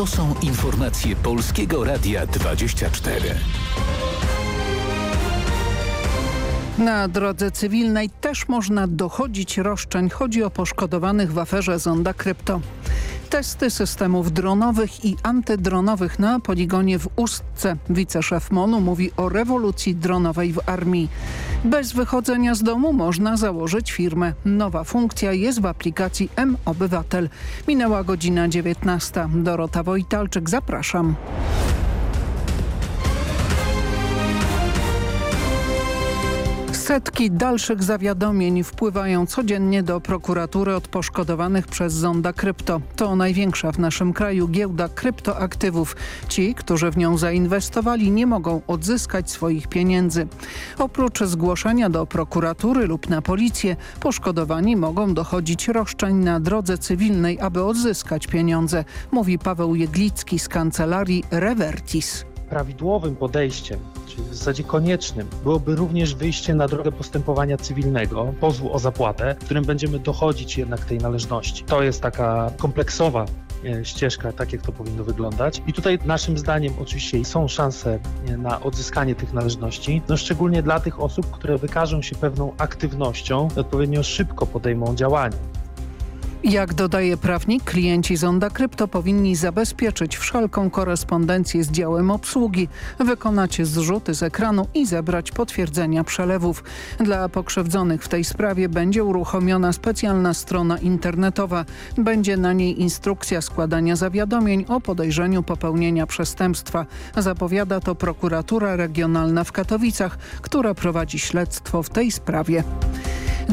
To są informacje Polskiego Radia 24. Na drodze cywilnej też można dochodzić roszczeń. Chodzi o poszkodowanych w aferze Zonda Krypto. Testy systemów dronowych i antydronowych na poligonie w Ustce. Wiceszef MONU mówi o rewolucji dronowej w armii. Bez wychodzenia z domu można założyć firmę. Nowa funkcja jest w aplikacji M-Obywatel. Minęła godzina 19. Dorota Wojtalczyk, zapraszam. Setki dalszych zawiadomień wpływają codziennie do prokuratury od poszkodowanych przez Zonda Krypto. To największa w naszym kraju giełda kryptoaktywów. Ci, którzy w nią zainwestowali nie mogą odzyskać swoich pieniędzy. Oprócz zgłoszenia do prokuratury lub na policję, poszkodowani mogą dochodzić roszczeń na drodze cywilnej, aby odzyskać pieniądze, mówi Paweł Jedlicki z kancelarii Revertis prawidłowym podejściem, czyli w zasadzie koniecznym, byłoby również wyjście na drogę postępowania cywilnego, pozwu o zapłatę, w którym będziemy dochodzić jednak tej należności. To jest taka kompleksowa e, ścieżka, tak jak to powinno wyglądać. I tutaj naszym zdaniem oczywiście są szanse e, na odzyskanie tych należności, no szczególnie dla tych osób, które wykażą się pewną aktywnością i odpowiednio szybko podejmą działania. Jak dodaje prawnik, klienci Zonda Krypto powinni zabezpieczyć wszelką korespondencję z działem obsługi, wykonać zrzuty z ekranu i zebrać potwierdzenia przelewów. Dla pokrzywdzonych w tej sprawie będzie uruchomiona specjalna strona internetowa. Będzie na niej instrukcja składania zawiadomień o podejrzeniu popełnienia przestępstwa. Zapowiada to prokuratura regionalna w Katowicach, która prowadzi śledztwo w tej sprawie.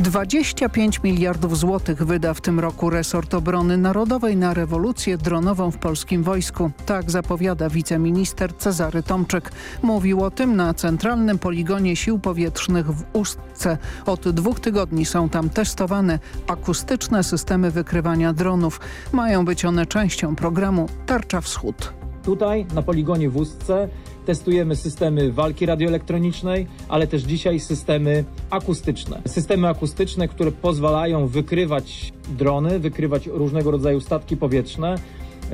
25 miliardów złotych wyda w tym roku resort obrony narodowej na rewolucję dronową w polskim wojsku. Tak zapowiada wiceminister Cezary Tomczyk. Mówił o tym na centralnym poligonie sił powietrznych w Ustce. Od dwóch tygodni są tam testowane akustyczne systemy wykrywania dronów. Mają być one częścią programu Tarcza Wschód. Tutaj na poligonie w Ustce testujemy systemy walki radioelektronicznej, ale też dzisiaj systemy akustyczne. Systemy akustyczne, które pozwalają wykrywać drony, wykrywać różnego rodzaju statki powietrzne,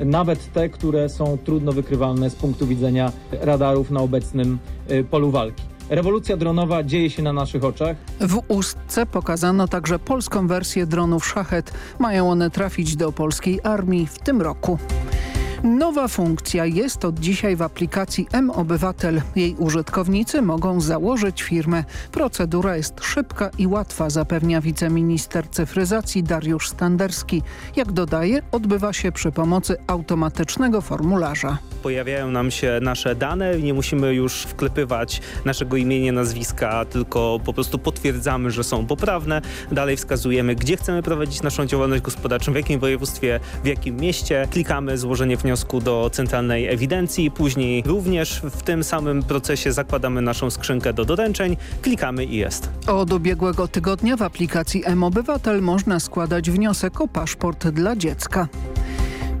nawet te, które są trudno wykrywalne z punktu widzenia radarów na obecnym y, polu walki. Rewolucja dronowa dzieje się na naszych oczach. W Ustce pokazano także polską wersję dronów Szachet. Mają one trafić do polskiej armii w tym roku. Nowa funkcja jest od dzisiaj w aplikacji M-Obywatel. Jej użytkownicy mogą założyć firmę. Procedura jest szybka i łatwa, zapewnia wiceminister cyfryzacji Dariusz Standerski. Jak dodaje, odbywa się przy pomocy automatycznego formularza. Pojawiają nam się nasze dane, nie musimy już wklepywać naszego imienia, nazwiska, tylko po prostu potwierdzamy, że są poprawne. Dalej wskazujemy, gdzie chcemy prowadzić naszą działalność gospodarczą, w jakim województwie, w jakim mieście. Klikamy złożenie wniosku wniosku do centralnej ewidencji. Później również w tym samym procesie zakładamy naszą skrzynkę do doręczeń, klikamy i jest. Od ubiegłego tygodnia w aplikacji M-Obywatel można składać wniosek o paszport dla dziecka.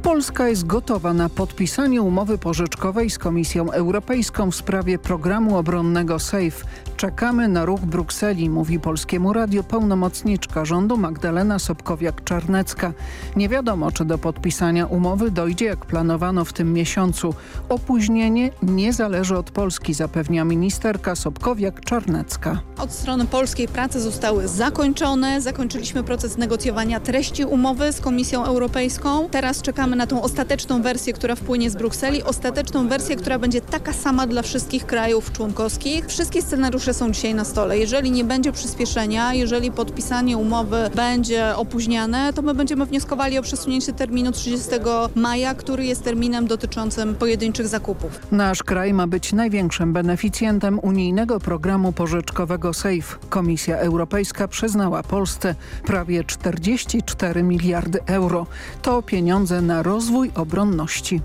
Polska jest gotowa na podpisanie umowy pożyczkowej z Komisją Europejską w sprawie programu obronnego SAFE. Czekamy na ruch Brukseli, mówi Polskiemu Radio pełnomocniczka rządu Magdalena Sobkowiak-Czarnecka. Nie wiadomo, czy do podpisania umowy dojdzie jak planowano w tym miesiącu. Opóźnienie nie zależy od Polski, zapewnia ministerka Sobkowiak-Czarnecka. Od strony polskiej prace zostały zakończone. Zakończyliśmy proces negocjowania treści umowy z Komisją Europejską. Teraz czekamy na tą ostateczną wersję, która wpłynie z Brukseli. Ostateczną wersję, która będzie taka sama dla wszystkich krajów członkowskich. Wszystkie scenariusze są dzisiaj na stole. Jeżeli nie będzie przyspieszenia, jeżeli podpisanie umowy będzie opóźniane, to my będziemy wnioskowali o przesunięcie terminu 30 maja, który jest terminem dotyczącym pojedynczych zakupów. Nasz kraj ma być największym beneficjentem unijnego programu pożyczkowego SAFE. Komisja Europejska przyznała Polsce prawie 44 miliardy euro. To pieniądze na rozwój obronności.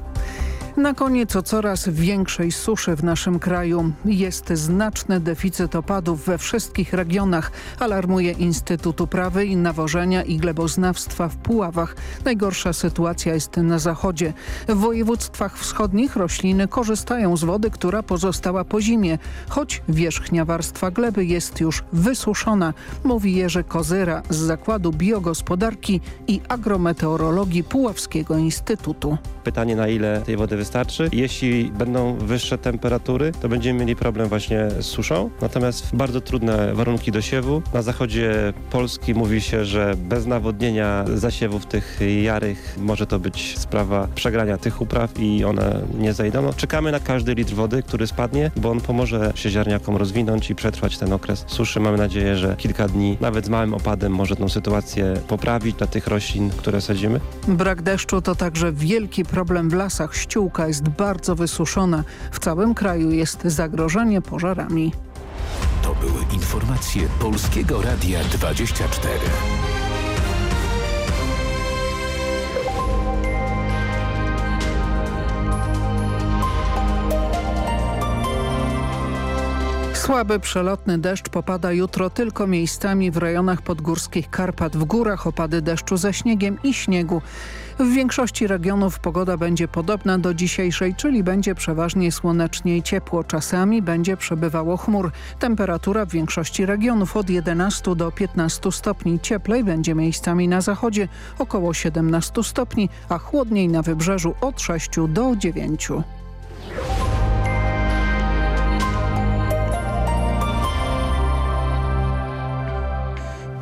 Na koniec o coraz większej suszy w naszym kraju. Jest znaczny deficyt opadów we wszystkich regionach, alarmuje Instytut Uprawy i Nawożenia i Gleboznawstwa w Puławach. Najgorsza sytuacja jest na zachodzie. W województwach wschodnich rośliny korzystają z wody, która pozostała po zimie, choć wierzchnia warstwa gleby jest już wysuszona, mówi Jerzy Kozyra z Zakładu Biogospodarki i Agrometeorologii Puławskiego Instytutu. Pytanie na ile tej wody wystarczy. Jeśli będą wyższe temperatury, to będziemy mieli problem właśnie z suszą. Natomiast bardzo trudne warunki dosiewu. Na zachodzie Polski mówi się, że bez nawodnienia zasiewów tych jarych może to być sprawa przegrania tych upraw i one nie zajdą. No, czekamy na każdy litr wody, który spadnie, bo on pomoże się ziarniakom rozwinąć i przetrwać ten okres suszy. Mamy nadzieję, że kilka dni, nawet z małym opadem, może tą sytuację poprawić dla tych roślin, które sadzimy. Brak deszczu to także wielki problem w lasach. Ściółka jest bardzo wysuszona. W całym kraju jest zagrożenie pożarami. To były informacje Polskiego Radia 24. Słaby przelotny deszcz popada jutro tylko miejscami w rejonach podgórskich Karpat. W górach opady deszczu ze śniegiem i śniegu. W większości regionów pogoda będzie podobna do dzisiejszej, czyli będzie przeważnie słonecznie i ciepło. Czasami będzie przebywało chmur. Temperatura w większości regionów od 11 do 15 stopni. Cieplej będzie miejscami na zachodzie około 17 stopni, a chłodniej na wybrzeżu od 6 do 9.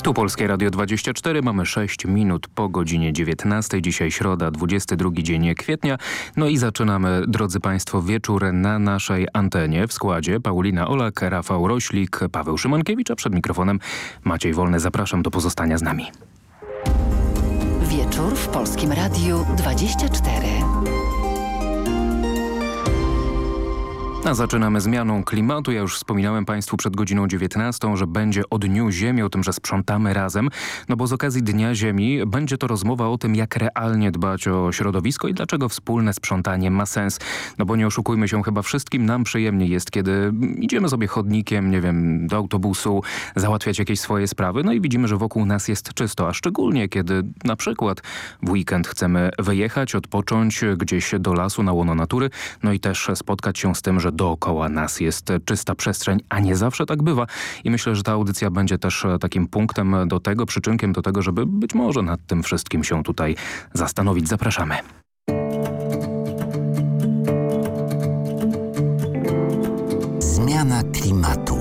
Tu Polskie Radio 24, mamy 6 minut po godzinie 19, dzisiaj środa, 22 dzień kwietnia. No i zaczynamy, drodzy Państwo, wieczór na naszej antenie w składzie Paulina Olak, Rafał Roślik, Paweł Szymankiewicz, a przed mikrofonem Maciej Wolny. Zapraszam do pozostania z nami. Wieczór w Polskim Radiu 24. A zaczynamy zmianą klimatu. Ja już wspominałem Państwu przed godziną 19, że będzie o Dniu Ziemi, o tym, że sprzątamy razem. No bo z okazji Dnia Ziemi będzie to rozmowa o tym, jak realnie dbać o środowisko i dlaczego wspólne sprzątanie ma sens. No bo nie oszukujmy się, chyba wszystkim nam przyjemniej jest, kiedy idziemy sobie chodnikiem, nie wiem, do autobusu, załatwiać jakieś swoje sprawy, no i widzimy, że wokół nas jest czysto, a szczególnie kiedy na przykład w weekend chcemy wyjechać, odpocząć gdzieś do lasu, na łono natury, no i też spotkać się z tym, że dookoła nas jest czysta przestrzeń, a nie zawsze tak bywa. I myślę, że ta audycja będzie też takim punktem do tego, przyczynkiem do tego, żeby być może nad tym wszystkim się tutaj zastanowić. Zapraszamy. Zmiana klimatu.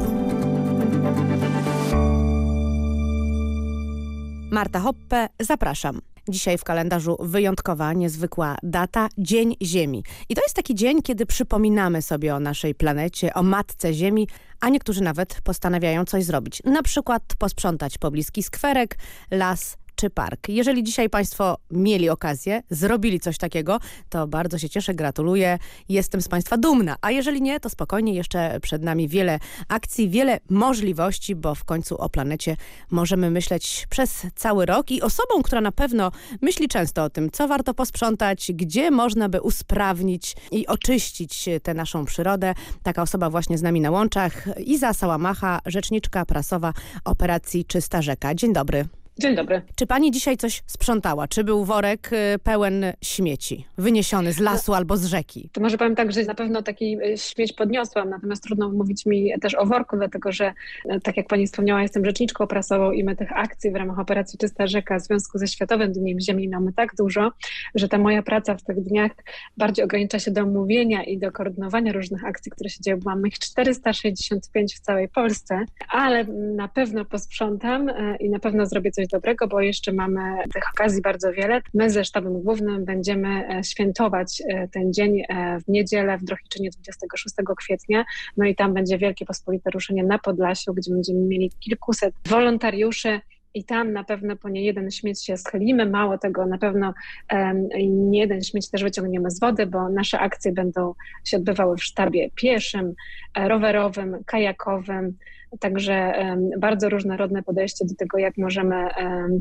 Marta Hoppe, zapraszam. Dzisiaj w kalendarzu wyjątkowa, niezwykła data, Dzień Ziemi. I to jest taki dzień, kiedy przypominamy sobie o naszej planecie, o Matce Ziemi, a niektórzy nawet postanawiają coś zrobić. Na przykład posprzątać pobliski skwerek, las, czy park. Jeżeli dzisiaj Państwo mieli okazję, zrobili coś takiego, to bardzo się cieszę, gratuluję, jestem z Państwa dumna. A jeżeli nie, to spokojnie, jeszcze przed nami wiele akcji, wiele możliwości, bo w końcu o planecie możemy myśleć przez cały rok i osobą, która na pewno myśli często o tym, co warto posprzątać, gdzie można by usprawnić i oczyścić tę naszą przyrodę. Taka osoba właśnie z nami na łączach. Iza Sałamacha, rzeczniczka prasowa operacji Czysta Rzeka. Dzień dobry. Dzień dobry. Czy pani dzisiaj coś sprzątała? Czy był worek y, pełen śmieci, wyniesiony z lasu no, albo z rzeki? To może powiem tak, że na pewno taki y, śmieć podniosłam, natomiast trudno mówić mi też o worku, dlatego że y, tak jak pani wspomniała, jestem rzeczniczką prasową i my tych akcji w ramach operacji Czysta Rzeka w związku ze Światowym Dniem Ziemi mamy tak dużo, że ta moja praca w tych dniach bardziej ogranicza się do mówienia i do koordynowania różnych akcji, które się dzieją. Mamy ich 465 w całej Polsce, ale na pewno posprzątam i na pewno zrobię coś dobrego, bo jeszcze mamy tych okazji bardzo wiele. My ze sztabem głównym będziemy e, świętować e, ten dzień e, w niedzielę w Drohiczynie 26 kwietnia. No i tam będzie wielkie pospolite ruszenie na Podlasiu, gdzie będziemy mieli kilkuset wolontariuszy, i tam na pewno po nie jeden śmieć się schylimy. Mało tego, na pewno um, nie jeden śmieć też wyciągniemy z wody, bo nasze akcje będą się odbywały w sztabie pieszym, rowerowym, kajakowym, Także bardzo różnorodne podejście do tego, jak możemy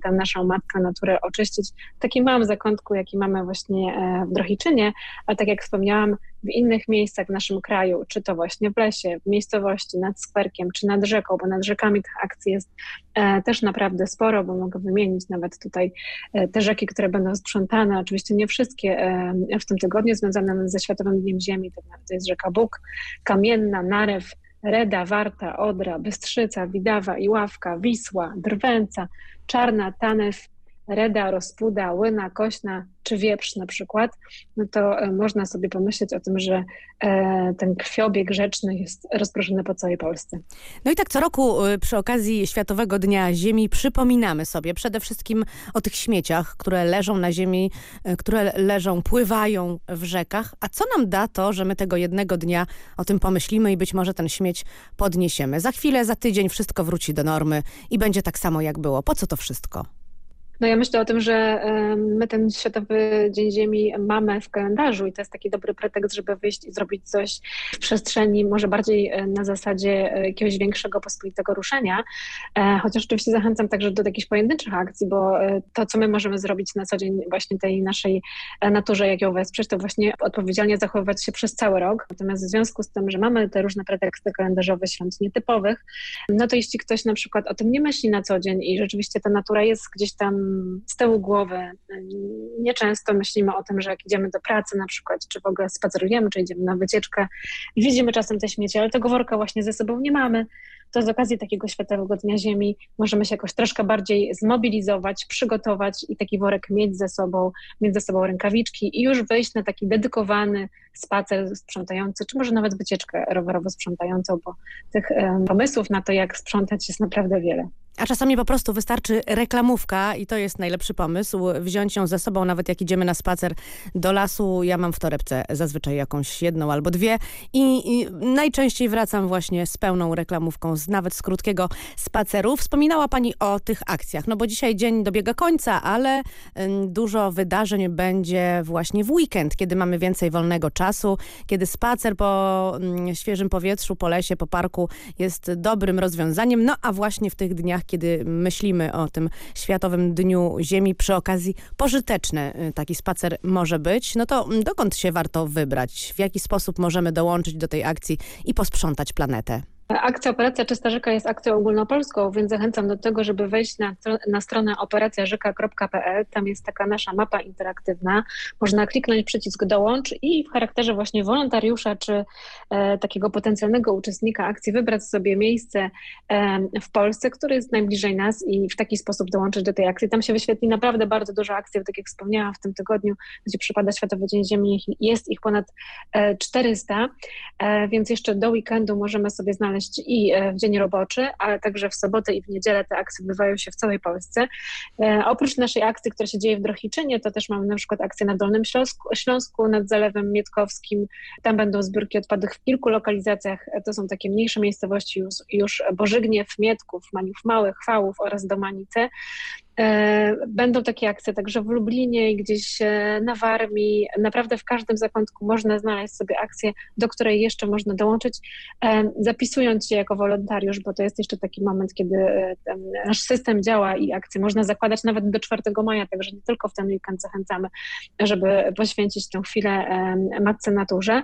tę naszą matkę naturę oczyścić w takim małym zakątku, jaki mamy właśnie e, w Drohiczynie, ale tak jak wspomniałam, w innych miejscach w naszym kraju, czy to właśnie w lesie, w miejscowości, nad skwerkiem, czy nad rzeką, bo nad rzekami tych akcji jest e, też naprawdę sporo, bo mogę wymienić nawet tutaj e, te rzeki, które będą sprzątane. Oczywiście nie wszystkie w tym tygodniu związane ze Światowym Dniem Ziemi, to jest rzeka Bóg, Kamienna, Narew, Reda, Warta, Odra, Bystrzyca, Widawa, Iławka, Wisła, Drwęca, Czarna, Tanew, Reda, Rozpuda, Łyna, Kośna, czy wieprz na przykład, no to e, można sobie pomyśleć o tym, że e, ten krwiobieg rzeczny jest rozproszony po całej Polsce. No i tak co roku e, przy okazji Światowego Dnia Ziemi przypominamy sobie przede wszystkim o tych śmieciach, które leżą na ziemi, które leżą, pływają w rzekach. A co nam da to, że my tego jednego dnia o tym pomyślimy i być może ten śmieć podniesiemy? Za chwilę, za tydzień wszystko wróci do normy i będzie tak samo jak było. Po co to wszystko? No ja myślę o tym, że my ten Światowy Dzień Ziemi mamy w kalendarzu i to jest taki dobry pretekst, żeby wyjść i zrobić coś w przestrzeni, może bardziej e, na zasadzie e, jakiegoś większego pospolitego ruszenia. E, chociaż oczywiście zachęcam także do jakichś pojedynczych akcji, bo to, co my możemy zrobić na co dzień właśnie tej naszej naturze, jak ją wesprzeć, to właśnie odpowiedzialnie zachowywać się przez cały rok. Natomiast w związku z tym, że mamy te różne preteksty kalendarzowe świąt nietypowych, no to jeśli ktoś na przykład o tym nie myśli na co dzień i rzeczywiście ta natura jest gdzieś tam z tyłu głowy. Nieczęsto myślimy o tym, że jak idziemy do pracy na przykład, czy w ogóle spacerujemy, czy idziemy na wycieczkę, widzimy czasem te śmieci, ale tego worka właśnie ze sobą nie mamy to z okazji takiego Światowego Dnia Ziemi możemy się jakoś troszkę bardziej zmobilizować, przygotować i taki worek mieć ze sobą, mieć ze sobą rękawiczki i już wyjść na taki dedykowany spacer sprzątający, czy może nawet wycieczkę rowerowo sprzątającą, bo tych pomysłów na to, jak sprzątać jest naprawdę wiele. A czasami po prostu wystarczy reklamówka i to jest najlepszy pomysł. Wziąć ją ze sobą, nawet jak idziemy na spacer do lasu. Ja mam w torebce zazwyczaj jakąś jedną albo dwie i, i najczęściej wracam właśnie z pełną reklamówką, z, nawet z krótkiego spaceru. Wspominała Pani o tych akcjach, no bo dzisiaj dzień dobiega końca, ale dużo wydarzeń będzie właśnie w weekend, kiedy mamy więcej wolnego czasu, kiedy spacer po świeżym powietrzu, po lesie, po parku jest dobrym rozwiązaniem. No a właśnie w tych dniach kiedy myślimy o tym Światowym Dniu Ziemi, przy okazji pożyteczny y, taki spacer może być, no to dokąd się warto wybrać? W jaki sposób możemy dołączyć do tej akcji i posprzątać planetę? Akcja Operacja Czysta Rzeka jest akcją ogólnopolską, więc zachęcam do tego, żeby wejść na, na stronę operacjarzeka.pl. Tam jest taka nasza mapa interaktywna. Można kliknąć przycisk dołącz i w charakterze właśnie wolontariusza czy e, takiego potencjalnego uczestnika akcji wybrać sobie miejsce e, w Polsce, które jest najbliżej nas i w taki sposób dołączyć do tej akcji. Tam się wyświetli naprawdę bardzo dużo akcji, tak jak wspomniałam w tym tygodniu, gdzie przypada Światowy Dzień Ziemi, jest ich ponad e, 400, e, więc jeszcze do weekendu możemy sobie znaleźć znaleźć i e, w dzień roboczy, ale także w sobotę i w niedzielę te akcje odbywają się w całej Polsce. E, oprócz naszej akcji, która się dzieje w Drohiczynie, to też mamy na przykład akcję na Dolnym Śląsku, Śląsku nad Zalewem Mietkowskim. Tam będą zbiórki odpadów w kilku lokalizacjach. E, to są takie mniejsze miejscowości już, już Bożygniew, Mietków, Maniów Małych, Chwałów oraz Domanice. E, będą takie akcje także w Lublinie i gdzieś e, na Warmii. Naprawdę w każdym zakątku można znaleźć sobie akcję, do której jeszcze można dołączyć, e, zapisując się jako wolontariusz, bo to jest jeszcze taki moment, kiedy nasz system działa i akcje można zakładać nawet do 4 maja, także nie tylko w ten weekend zachęcamy, żeby poświęcić tę chwilę matce naturze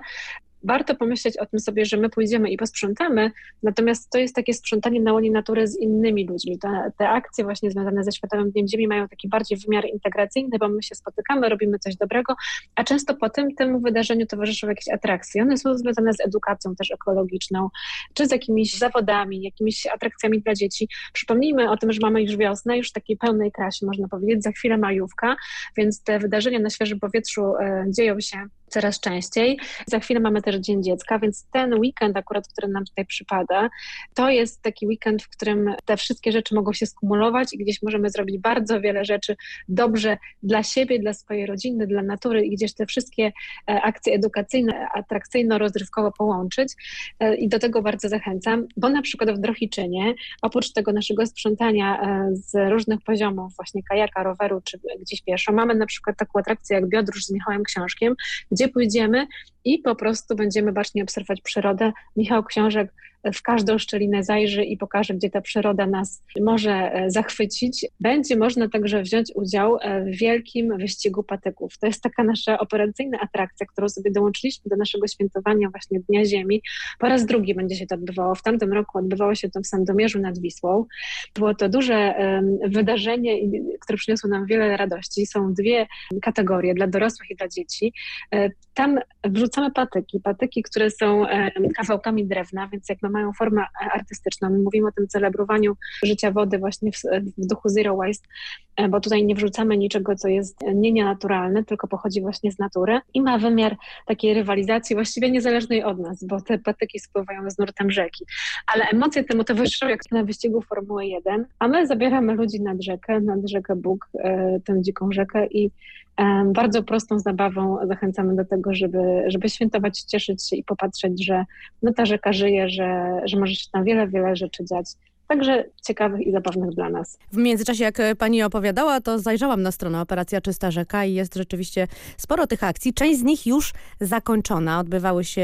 warto pomyśleć o tym sobie, że my pójdziemy i posprzątamy, natomiast to jest takie sprzątanie na łonie natury z innymi ludźmi. Te, te akcje właśnie związane ze Światowym Dniem Ziemi mają taki bardziej wymiar integracyjny, bo my się spotykamy, robimy coś dobrego, a często po tym temu wydarzeniu towarzyszą jakieś atrakcje. One są związane z edukacją też ekologiczną, czy z jakimiś zawodami, jakimiś atrakcjami dla dzieci. Przypomnijmy o tym, że mamy już wiosnę, już w takiej pełnej krasie, można powiedzieć, za chwilę majówka, więc te wydarzenia na świeżym powietrzu e, dzieją się coraz częściej. Za chwilę mamy też Dzień Dziecka, więc ten weekend akurat, który nam tutaj przypada, to jest taki weekend, w którym te wszystkie rzeczy mogą się skumulować i gdzieś możemy zrobić bardzo wiele rzeczy dobrze dla siebie, dla swojej rodziny, dla natury i gdzieś te wszystkie e, akcje edukacyjne, atrakcyjno-rozrywkowo połączyć e, i do tego bardzo zachęcam, bo na przykład w Drohiczynie, oprócz tego naszego sprzątania e, z różnych poziomów, właśnie kajaka, roweru czy gdzieś pieszo, mamy na przykład taką atrakcję jak Biodróż z Michałem Książkiem, gdzie gdzie pójdziemy i po prostu będziemy bacznie obserwować przyrodę. Michał Książek w każdą szczelinę zajrzy i pokaże, gdzie ta przyroda nas może zachwycić. Będzie można także wziąć udział w wielkim wyścigu patyków. To jest taka nasza operacyjna atrakcja, którą sobie dołączyliśmy do naszego świętowania właśnie Dnia Ziemi. Po raz drugi będzie się to odbywało. W tamtym roku odbywało się to w Sandomierzu nad Wisłą. Było to duże wydarzenie, które przyniosło nam wiele radości. Są dwie kategorie dla dorosłych i dla dzieci. E, tam wrzucamy patyki, patyki, które są kawałkami drewna, więc jakby mają formę artystyczną. My mówimy o tym celebrowaniu życia wody właśnie w, w duchu zero waste, e, bo tutaj nie wrzucamy niczego, co jest nie nienaturalne, tylko pochodzi właśnie z natury i ma wymiar takiej rywalizacji właściwie niezależnej od nas, bo te patyki spływają z nurtem rzeki. Ale emocje temu towarzyszą jak na wyścigu Formuły 1, a my zabieramy ludzi nad rzekę, nad rzekę Bóg, e, tę dziką rzekę i bardzo prostą zabawą zachęcamy do tego, żeby, żeby świętować, cieszyć się i popatrzeć, że no ta rzeka żyje, że, że może się tam wiele, wiele rzeczy dziać także ciekawych i zabawnych dla nas. W międzyczasie, jak pani opowiadała, to zajrzałam na stronę Operacja Czysta Rzeka i jest rzeczywiście sporo tych akcji. Część z nich już zakończona. Odbywały się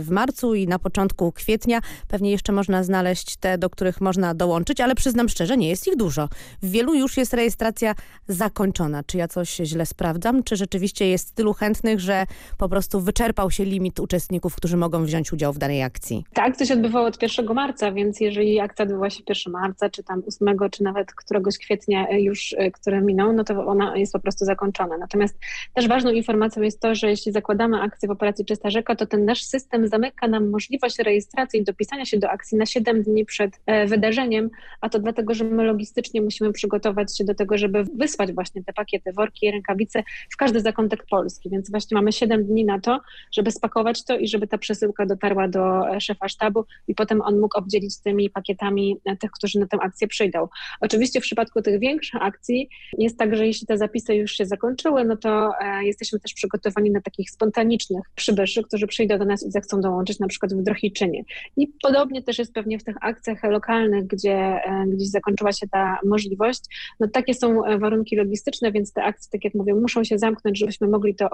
w marcu i na początku kwietnia. Pewnie jeszcze można znaleźć te, do których można dołączyć, ale przyznam szczerze, nie jest ich dużo. W wielu już jest rejestracja zakończona. Czy ja coś źle sprawdzam? Czy rzeczywiście jest tylu chętnych, że po prostu wyczerpał się limit uczestników, którzy mogą wziąć udział w danej akcji? Tak, to się odbywało od 1 marca, więc jeżeli akcja odbywa się 1 marca, czy tam 8, czy nawet któregoś kwietnia e, już, e, które minął, no to ona jest po prostu zakończona. Natomiast też ważną informacją jest to, że jeśli zakładamy akcję w operacji Czysta Rzeka, to ten nasz system zamyka nam możliwość rejestracji i dopisania się do akcji na 7 dni przed e, wydarzeniem, a to dlatego, że my logistycznie musimy przygotować się do tego, żeby wysłać właśnie te pakiety, worki, rękawice w każdy zakątek Polski, więc właśnie mamy 7 dni na to, żeby spakować to i żeby ta przesyłka dotarła do szefa sztabu i potem on mógł obdzielić tymi pakietami tych, którzy na tę akcję przyjdą. Oczywiście w przypadku tych większych akcji jest tak, że jeśli te zapisy już się zakończyły, no to e, jesteśmy też przygotowani na takich spontanicznych przybyszy, którzy przyjdą do nas i zechcą dołączyć na przykład w Drohiczynie. I podobnie też jest pewnie w tych akcjach lokalnych, gdzie e, gdzieś zakończyła się ta możliwość. No takie są e, warunki logistyczne, więc te akcje, tak jak mówię, muszą się zamknąć, żebyśmy mogli to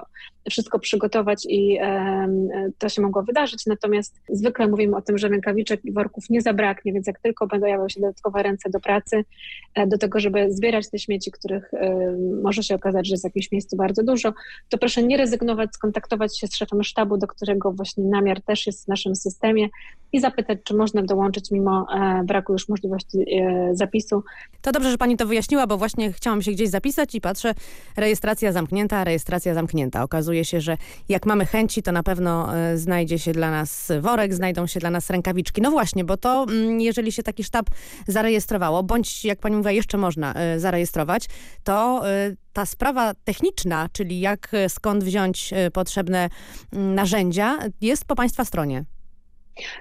wszystko przygotować i to się mogło wydarzyć. Natomiast zwykle mówimy o tym, że rękawiczek i worków nie zabraknie, więc jak tylko będą pojawią się dodatkowe ręce do pracy, e, do tego, żeby zbierać te śmieci, których e, może się okazać, że jest w jakimś miejscu bardzo dużo, to proszę nie rezygnować, skontaktować się z szefem sztabu, do którego właśnie namiar też jest w naszym systemie i zapytać, czy można dołączyć mimo e, braku już możliwości zapisu. To dobrze, że pani to wyjaśniła, bo właśnie chciałam się gdzieś zapisać i patrzę, rejestracja zamknięta, rejestracja zamknięta. Okazuje się, że jak mamy chęci, to na pewno znajdzie się dla nas worek, znajdą się dla nas rękawiczki. No właśnie, bo to mm, jeżeli się taki sztab zarejestrowało, bądź jak pani mówiła, jeszcze można y, zarejestrować, to y, ta sprawa techniczna, czyli jak, skąd wziąć potrzebne narzędzia, jest po państwa stronie.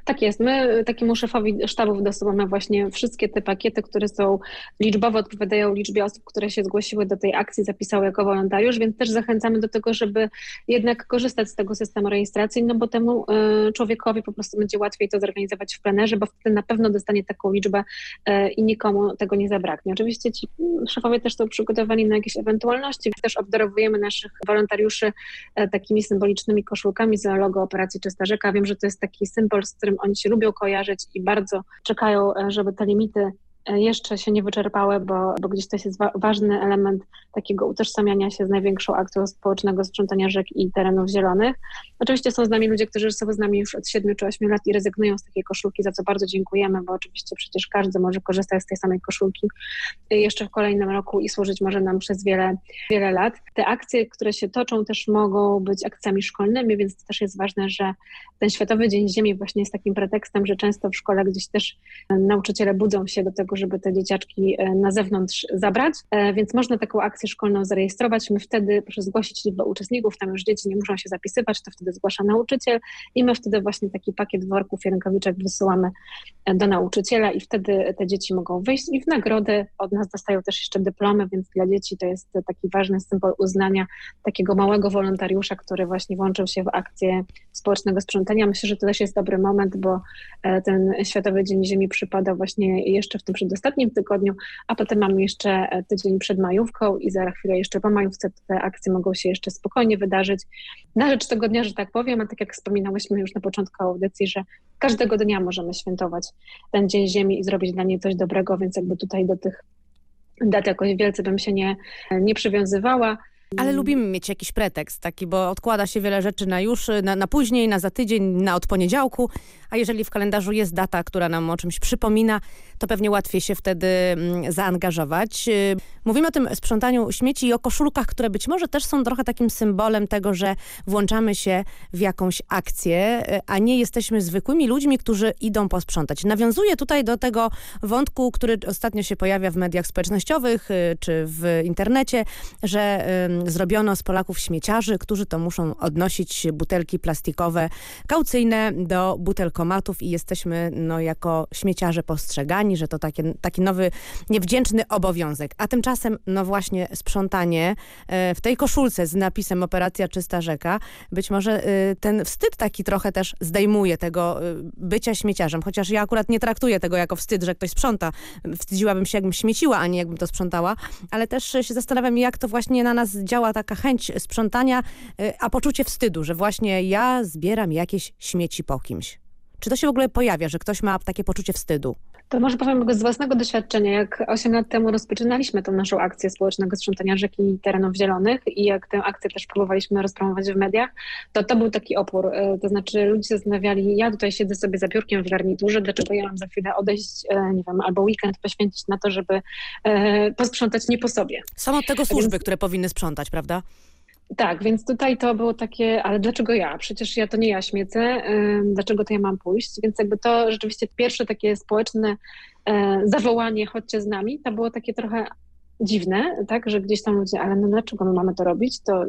Tak jest. My takiemu szefowi sztabów dosyłamy właśnie wszystkie te pakiety, które są liczbowo odpowiadają liczbie osób, które się zgłosiły do tej akcji, zapisały jako wolontariusz, więc też zachęcamy do tego, żeby jednak korzystać z tego systemu rejestracji, no bo temu e, człowiekowi po prostu będzie łatwiej to zorganizować w plenerze, bo wtedy na pewno dostanie taką liczbę e, i nikomu tego nie zabraknie. Oczywiście ci szefowie też są przygotowani na jakieś ewentualności, też obdarowujemy naszych wolontariuszy e, takimi symbolicznymi koszulkami z logo Operacji Czysta Rzeka. Wiem, że to jest taki symbol z którym oni się lubią kojarzyć i bardzo czekają, e, żeby te limity jeszcze się nie wyczerpały, bo, bo gdzieś to jest wa ważny element takiego utożsamiania się z największą akcją społecznego sprzątania rzek i terenów zielonych. Oczywiście są z nami ludzie, którzy są z nami już od 7 czy 8 lat i rezygnują z takiej koszulki, za co bardzo dziękujemy, bo oczywiście przecież każdy może korzystać z tej samej koszulki jeszcze w kolejnym roku i służyć może nam przez wiele, wiele lat. Te akcje, które się toczą też mogą być akcjami szkolnymi, więc to też jest ważne, że ten Światowy Dzień Ziemi właśnie jest takim pretekstem, że często w szkole gdzieś też nauczyciele budzą się do tego, żeby te dzieciaczki e, na zewnątrz zabrać, e, więc można taką akcję szkolną zarejestrować. My wtedy, proszę zgłosić liczbę uczestników, tam już dzieci nie muszą się zapisywać, to wtedy zgłasza nauczyciel i my wtedy właśnie taki pakiet worków i rękawiczek wysyłamy e, do nauczyciela i wtedy te dzieci mogą wyjść i w nagrodę od nas dostają też jeszcze dyplomy, więc dla dzieci to jest taki ważny symbol uznania takiego małego wolontariusza, który właśnie włączył się w akcję społecznego sprzątania. Myślę, że to też jest dobry moment, bo ten Światowy Dzień Ziemi przypada właśnie jeszcze w tym przedostatnim tygodniu, a potem mamy jeszcze tydzień przed majówką i za chwilę jeszcze po majówce te akcje mogą się jeszcze spokojnie wydarzyć. Na rzecz tego dnia, że tak powiem, a tak jak wspominałyśmy już na początku audycji, że każdego dnia możemy świętować ten Dzień Ziemi i zrobić dla niej coś dobrego, więc jakby tutaj do tych dat jakoś wielce bym się nie, nie przywiązywała. Ale lubimy mieć jakiś pretekst taki, bo odkłada się wiele rzeczy na już, na, na później, na za tydzień, na od poniedziałku, a jeżeli w kalendarzu jest data, która nam o czymś przypomina, to pewnie łatwiej się wtedy mm, zaangażować. Y, mówimy o tym sprzątaniu śmieci i o koszulkach, które być może też są trochę takim symbolem tego, że włączamy się w jakąś akcję, y, a nie jesteśmy zwykłymi ludźmi, którzy idą posprzątać. Nawiązuję tutaj do tego wątku, który ostatnio się pojawia w mediach społecznościowych y, czy w internecie, że zrobiono z Polaków śmieciarzy, którzy to muszą odnosić butelki plastikowe kaucyjne do butelkomatów i jesteśmy no, jako śmieciarze postrzegani, że to takie, taki nowy, niewdzięczny obowiązek. A tymczasem, no właśnie, sprzątanie e, w tej koszulce z napisem Operacja Czysta Rzeka, być może e, ten wstyd taki trochę też zdejmuje tego e, bycia śmieciarzem, chociaż ja akurat nie traktuję tego jako wstyd, że ktoś sprząta. Wstydziłabym się, jakbym śmieciła, a nie jakbym to sprzątała, ale też się zastanawiam, jak to właśnie na nas działa taka chęć sprzątania, a poczucie wstydu, że właśnie ja zbieram jakieś śmieci po kimś. Czy to się w ogóle pojawia, że ktoś ma takie poczucie wstydu? To może powiem z własnego doświadczenia. Jak 8 lat temu rozpoczynaliśmy tą naszą akcję społecznego sprzątania rzeki i terenów zielonych i jak tę akcję też próbowaliśmy rozpromować w mediach, to to był taki opór. E, to znaczy ludzie się zastanawiali, ja tutaj siedzę sobie za biurkiem w garniturze, dlaczego ja mam za chwilę odejść, e, nie wiem, albo weekend poświęcić na to, żeby e, posprzątać nie po sobie. Od tego służby, Więc... które powinny sprzątać, prawda? Tak, więc tutaj to było takie, ale dlaczego ja? Przecież ja to nie ja śmiecę, dlaczego to ja mam pójść? Więc jakby to rzeczywiście pierwsze takie społeczne e, zawołanie, chodźcie z nami, to było takie trochę dziwne, tak, że gdzieś tam ludzie, ale no dlaczego my mamy to robić? To,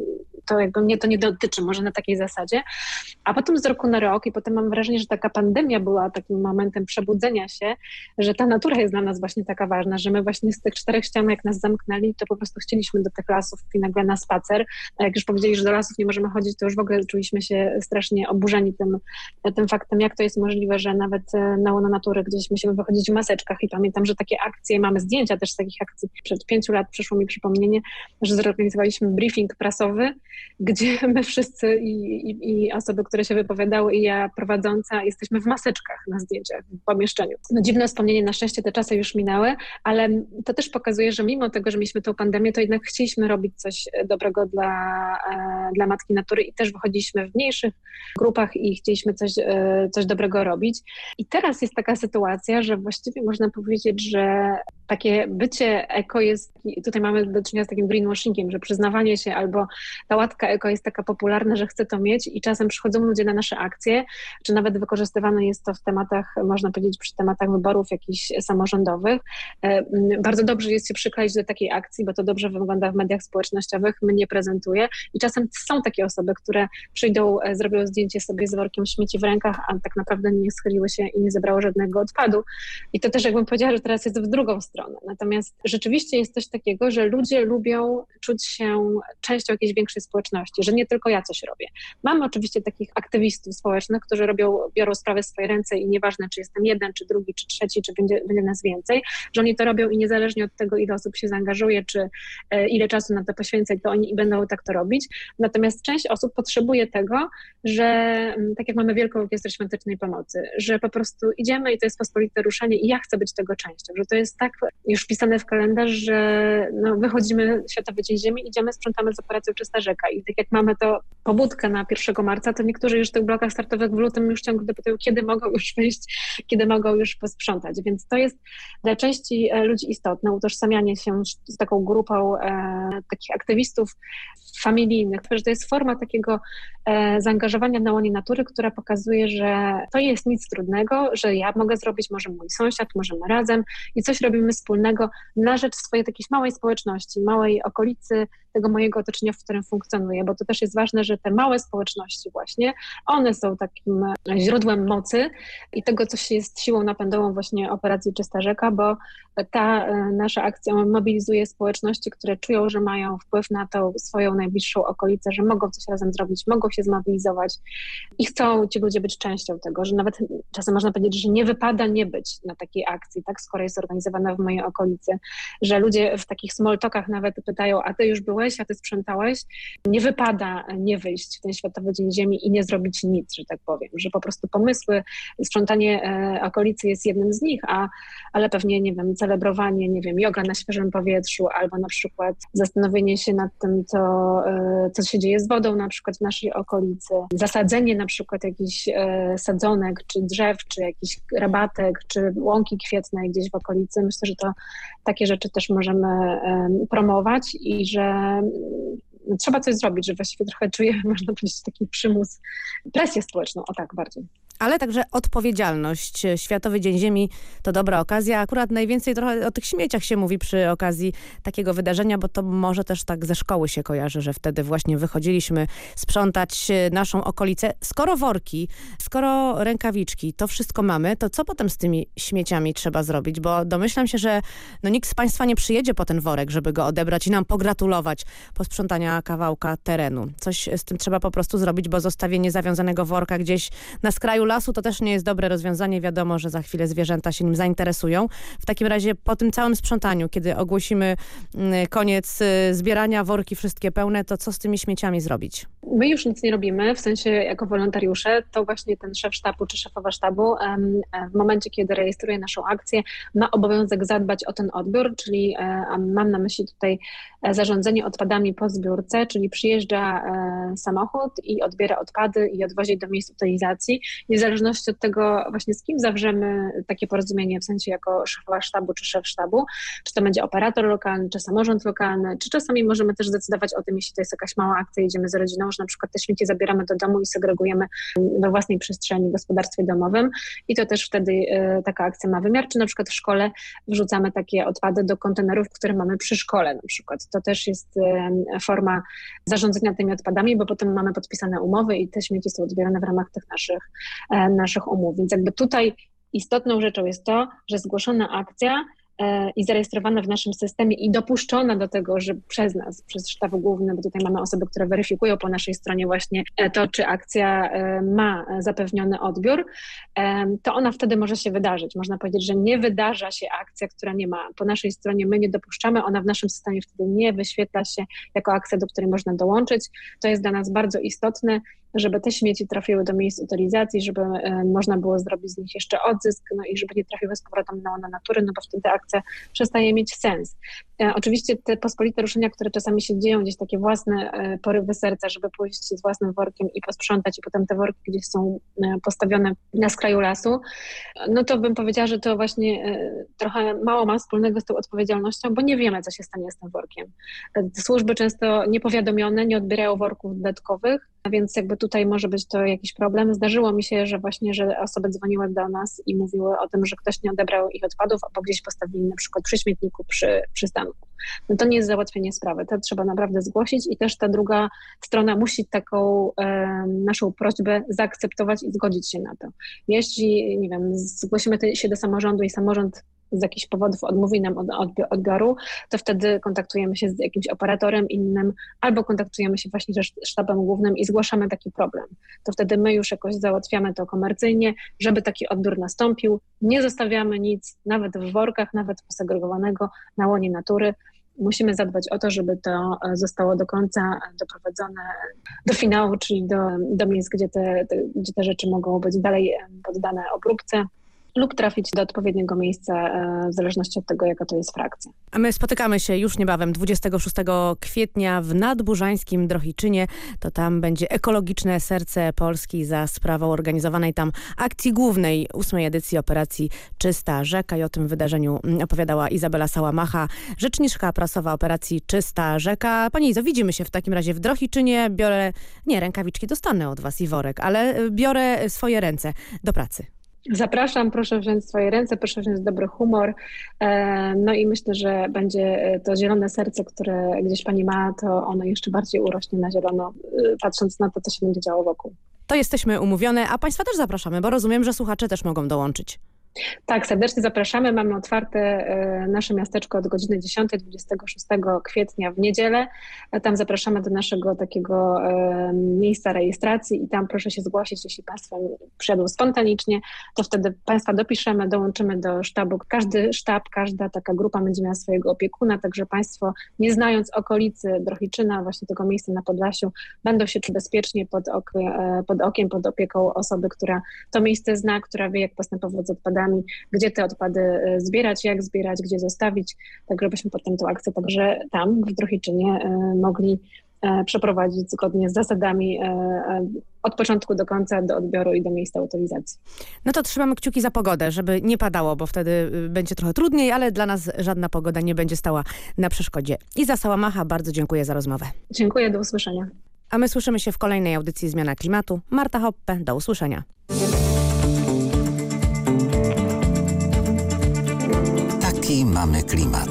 to jakby mnie to nie dotyczy, może na takiej zasadzie. A potem z roku na rok i potem mam wrażenie, że taka pandemia była takim momentem przebudzenia się, że ta natura jest dla nas właśnie taka ważna, że my właśnie z tych czterech ścian, jak nas zamknęli, to po prostu chcieliśmy do tych lasów i nagle na spacer. A jak już powiedzieli, że do lasów nie możemy chodzić, to już w ogóle czuliśmy się strasznie oburzeni tym, tym faktem, jak to jest możliwe, że nawet e, na łono natury gdzieś musimy wychodzić w maseczkach i pamiętam, że takie akcje, mamy zdjęcia też z takich akcji przed pięciu lat przyszło mi przypomnienie, że zorganizowaliśmy briefing prasowy, gdzie my wszyscy i, i, i, osoby, które się wypowiadały i ja prowadząca jesteśmy w maseczkach na zdjęciach w pomieszczeniu. No dziwne wspomnienie, na szczęście te czasy już minęły, ale to też pokazuje, że mimo tego, że mieliśmy tą pandemię, to jednak chcieliśmy robić coś dobrego dla, e, dla Matki Natury i też wychodziliśmy w mniejszych grupach i chcieliśmy coś, e, coś dobrego robić. I teraz jest taka sytuacja, że właściwie można powiedzieć, że takie bycie eko jest, tutaj mamy do czynienia z takim greenwashingiem, że przyznawanie się albo ta łatka eko jest taka popularna, że chce to mieć i czasem przychodzą ludzie na nasze akcje, czy nawet wykorzystywane jest to w tematach, można powiedzieć, przy tematach wyborów jakichś samorządowych. E, bardzo dobrze jest się przykleić do takiej akcji, bo to dobrze wygląda w mediach społecznościowych, mnie prezentuje i czasem są takie osoby, które przyjdą, e, zrobią zdjęcie sobie z workiem śmieci w rękach, a tak naprawdę nie schyliły się i nie zebrało żadnego odpadu. I to też jakbym powiedziała, że teraz jest w drugą stronę stronę. Natomiast rzeczywiście jest coś takiego, że ludzie lubią czuć się częścią jakiejś większej społeczności, że nie tylko ja coś robię. Mamy oczywiście takich aktywistów społecznych, którzy robią, biorą sprawę w swoje ręce i nieważne, czy jestem jeden, czy drugi, czy trzeci, czy będzie, będzie nas więcej, że oni to robią i niezależnie od tego, ile osób się zaangażuje, czy e, ile czasu na to poświęcać, to oni będą tak to robić. Natomiast część osób potrzebuje tego, że mm, tak jak mamy Wielką Orkiestrę Świątecznej Pomocy, że po prostu idziemy i to jest pospolite ruszenie i ja chcę być tego częścią, że to jest tak już wpisane w kalendarz, że no, wychodzimy Światowy Dzień Ziemi, idziemy, sprzątamy z operacją Czysta Rzeka. I tak jak mamy to pobudkę na 1 marca, to niektórzy już w tych blokach startowych w lutym już ciągle dopytują, kiedy mogą już wyjść, kiedy mogą już posprzątać. Więc to jest dla części e, ludzi istotne, utożsamianie się z taką grupą e, takich aktywistów familijnych, że to jest forma takiego e, zaangażowania na łonie natury, która pokazuje, że to jest nic trudnego, że ja mogę zrobić, może mój sąsiad, możemy razem i coś robimy wspólnego na rzecz swojej takiej małej społeczności, małej okolicy tego mojego otoczenia, w którym funkcjonuję, bo to też jest ważne, że te małe społeczności właśnie, one są takim źródłem mocy i tego, co jest siłą napędową właśnie operacji Czysta Rzeka, bo ta e, nasza akcja mobilizuje społeczności, które czują, że mają wpływ na tą swoją najbliższą okolicę, że mogą coś razem zrobić, mogą się zmobilizować i chcą ci ludzie być częścią tego, że nawet czasem można powiedzieć, że nie wypada nie być na takiej akcji, tak, skoro jest organizowana w mojej okolicy, że ludzie w takich small talkach nawet pytają, a ty już byłeś, a ty sprzątałeś? Nie wypada nie wyjść w ten Światowy Dzień Ziemi i nie zrobić nic, że tak powiem, że po prostu pomysły, sprzątanie e, okolicy jest jednym z nich, a, ale pewnie, nie wiem, celebrowanie, nie wiem, yoga na świeżym powietrzu albo na przykład zastanowienie się nad tym, co, e, co się dzieje z wodą na przykład w naszej okolicy, zasadzenie na przykład jakichś e, sadzonek, czy drzew, czy jakichś rabatek, czy łąki kwietnej gdzieś w okolicy. Myślę, że to takie rzeczy też możemy promować i że no, trzeba coś zrobić, że właściwie trochę czuję, można powiedzieć, taki przymus, presję społeczną, o tak bardziej ale także odpowiedzialność. Światowy Dzień Ziemi to dobra okazja. Akurat najwięcej trochę o tych śmieciach się mówi przy okazji takiego wydarzenia, bo to może też tak ze szkoły się kojarzy, że wtedy właśnie wychodziliśmy sprzątać naszą okolicę. Skoro worki, skoro rękawiczki, to wszystko mamy, to co potem z tymi śmieciami trzeba zrobić? Bo domyślam się, że no nikt z Państwa nie przyjedzie po ten worek, żeby go odebrać i nam pogratulować posprzątania kawałka terenu. Coś z tym trzeba po prostu zrobić, bo zostawienie zawiązanego worka gdzieś na skraju lasu to też nie jest dobre rozwiązanie. Wiadomo, że za chwilę zwierzęta się nim zainteresują. W takim razie po tym całym sprzątaniu, kiedy ogłosimy mm, koniec y, zbierania, worki wszystkie pełne, to co z tymi śmieciami zrobić? My już nic nie robimy, w sensie jako wolontariusze, to właśnie ten szef sztabu czy szefowa sztabu w momencie, kiedy rejestruje naszą akcję, ma obowiązek zadbać o ten odbiór, czyli e, mam na myśli tutaj e, zarządzanie odpadami po zbiórce, czyli przyjeżdża e, samochód i odbiera odpady i odwozi do miejsc utylizacji. I w zależności od tego właśnie z kim zawrzemy takie porozumienie, w sensie jako szefowa sztabu czy szef sztabu, czy to będzie operator lokalny, czy samorząd lokalny, czy czasami możemy też zdecydować o tym, jeśli to jest jakaś mała akcja, jedziemy z rodziną, że na przykład te śmieci zabieramy do domu i segregujemy we własnej przestrzeni, w gospodarstwie domowym i to też wtedy y, taka akcja ma wymiar, czy na przykład w szkole wrzucamy takie odpady do kontenerów, które mamy przy szkole na przykład. To też jest y, forma zarządzania tymi odpadami, bo potem mamy podpisane umowy i te śmieci są odbierane w ramach tych naszych, e, naszych umów. Więc jakby tutaj istotną rzeczą jest to, że zgłoszona akcja E, i zarejestrowana w naszym systemie i dopuszczona do tego, że przez nas, przez sztab główny, bo tutaj mamy osoby, które weryfikują po naszej stronie właśnie e, to, czy akcja e, ma zapewniony odbiór, to ona wtedy może się wydarzyć. Można powiedzieć, że nie wydarza się akcja, która nie ma. Po naszej stronie my nie dopuszczamy, ona w naszym systemie wtedy nie wyświetla się jako akcja, do której można dołączyć. To jest dla nas bardzo istotne żeby te śmieci trafiły do miejsc utylizacji, żeby e, można było zrobić z nich jeszcze odzysk, no i żeby nie trafiły z powrotem na, na natury, no bo wtedy akcja przestaje mieć sens. E, oczywiście te pospolite ruszenia, które czasami się dzieją, gdzieś takie własne e, porywy serca, żeby pójść z własnym workiem i posprzątać i potem te worki gdzieś są postawione na skraju lasu, no to bym powiedziała, że to właśnie trochę mało ma wspólnego z tą odpowiedzialnością, bo nie wiemy, co się stanie z tym workiem. Służby często niepowiadomione nie odbierają worków dodatkowych, więc jakby tutaj może być to jakiś problem. Zdarzyło mi się, że właśnie, że osoby dzwoniły do nas i mówiły o tym, że ktoś nie odebrał ich odpadów, albo gdzieś postawili na przykład przy śmietniku, przy przystanku. No to nie jest załatwienie sprawy, to trzeba naprawdę zgłosić i też ta druga strona musi taką e, naszą prośbę zaakceptować i zgodzić się na to. Jeśli, nie wiem, zgłosimy się do samorządu i samorząd z jakichś powodów odmówi nam od odbioru, to wtedy kontaktujemy się z jakimś operatorem innym albo kontaktujemy się właśnie ze sztabem głównym i zgłaszamy taki problem. To wtedy my już jakoś załatwiamy to komercyjnie, żeby taki odbiór nastąpił. Nie zostawiamy nic, nawet w workach, nawet posegregowanego na łonie natury. Musimy zadbać o to, żeby to e, zostało do końca doprowadzone do finału, czyli do, do miejsc, gdzie te, te, gdzie te rzeczy mogą być dalej poddane obróbce lub trafić do odpowiedniego miejsca e, w zależności od tego, jaka to jest frakcja. A my spotykamy się już niebawem 26 kwietnia w Nadburzańskim Drohiczynie. To tam będzie ekologiczne serce Polski za sprawą organizowanej tam akcji głównej ósmej edycji operacji Czysta Rzeka i o tym wydarzeniu opowiadała Izabela Sałamacha, rzeczniczka prasowa operacji Czysta Rzeka. Pani Izo, widzimy się w takim razie w Drohiczynie. Biorę, nie rękawiczki, dostanę od was i worek, ale biorę swoje ręce do pracy. Zapraszam, proszę wziąć swoje ręce, proszę wziąć dobry humor. E, no i myślę, że będzie to zielone serce, które gdzieś pani ma, to ono jeszcze bardziej urośnie na zielono, e, patrząc na to, co się będzie działo wokół. To jesteśmy umówione, a Państwa też zapraszamy, bo rozumiem, że słuchacze też mogą dołączyć. Tak, serdecznie zapraszamy. Mamy otwarte e, nasze miasteczko od godziny 10, 26 kwietnia w niedzielę. Tam zapraszamy do naszego takiego e, miejsca rejestracji i tam proszę się zgłosić, jeśli Państwo przyjadą spontanicznie, to wtedy Państwa dopiszemy, dołączymy do sztabu. Każdy sztab, każda taka grupa będzie miała swojego opiekuna, także Państwo nie znając okolicy Drohiczyna, właśnie tego miejsca na Podlasiu, będą się czuć bezpiecznie pod, ok e, pod okiem, pod opieką osoby, która to miejsce zna, która wie, jak postępować z odpadami gdzie te odpady e, zbierać, jak zbierać, gdzie zostawić, tak żebyśmy potem tę akcję także tam w Drohiczynie e, mogli e, przeprowadzić zgodnie z zasadami od początku do końca, do odbioru i do miejsca utylizacji. No to trzymamy kciuki za pogodę, żeby nie padało, bo wtedy będzie trochę trudniej, ale dla nas żadna pogoda nie będzie stała na przeszkodzie. Iza Sałamacha, bardzo dziękuję za rozmowę. Dziękuję, do usłyszenia. A my słyszymy się w kolejnej audycji Zmiana Klimatu. Marta Hoppe, do usłyszenia. Mamy klimat.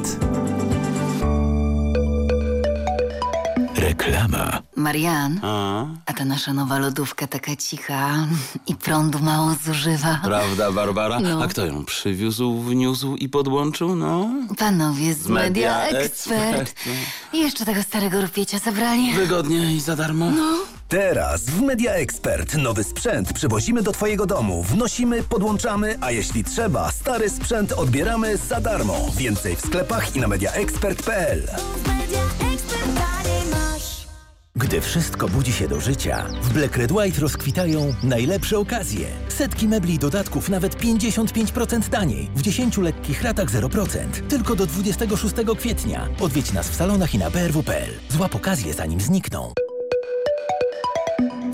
Reklama. Marian, a? a ta nasza nowa lodówka taka cicha i prądu mało zużywa. Prawda, Barbara? No. A kto ją przywiózł, wniósł i podłączył, no? Panowie z, z Media, Media Expert. Expert. I jeszcze tego starego rupiecia zabrali. Wygodnie i za darmo. No. Teraz w Media Expert nowy sprzęt przywozimy do Twojego domu, wnosimy, podłączamy, a jeśli trzeba, stary sprzęt odbieramy za darmo. Więcej w sklepach i na mediaexpert.pl. Gdy wszystko budzi się do życia, w Black Red White rozkwitają najlepsze okazje. Setki mebli i dodatków nawet 55% taniej. W 10 lekkich ratach 0%. Tylko do 26 kwietnia. Odwiedź nas w salonach i na brw.pl. Złap okazję zanim znikną.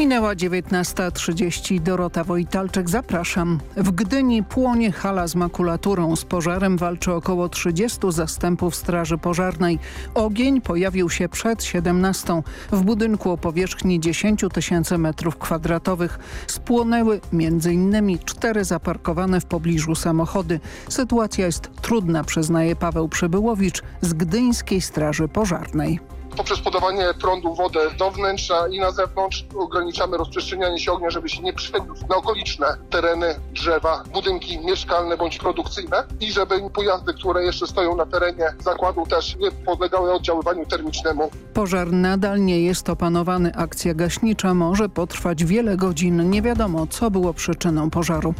Minęła 19.30. Dorota Wojtalczyk, zapraszam. W Gdyni płonie hala z makulaturą. Z pożarem walczy około 30 zastępów Straży Pożarnej. Ogień pojawił się przed 17. W budynku o powierzchni 10 tysięcy metrów kwadratowych. Spłonęły m.in. cztery zaparkowane w pobliżu samochody. Sytuacja jest trudna, przyznaje Paweł Przybyłowicz z Gdyńskiej Straży Pożarnej poprzez podawanie prądu, wodę do wnętrza i na zewnątrz ograniczamy rozprzestrzenianie się ognia, żeby się nie przeniósł na okoliczne tereny, drzewa, budynki mieszkalne bądź produkcyjne i żeby pojazdy, które jeszcze stoją na terenie zakładu też nie podlegały oddziaływaniu termicznemu. Pożar nadal nie jest opanowany. Akcja gaśnicza może potrwać wiele godzin. Nie wiadomo, co było przyczyną pożaru.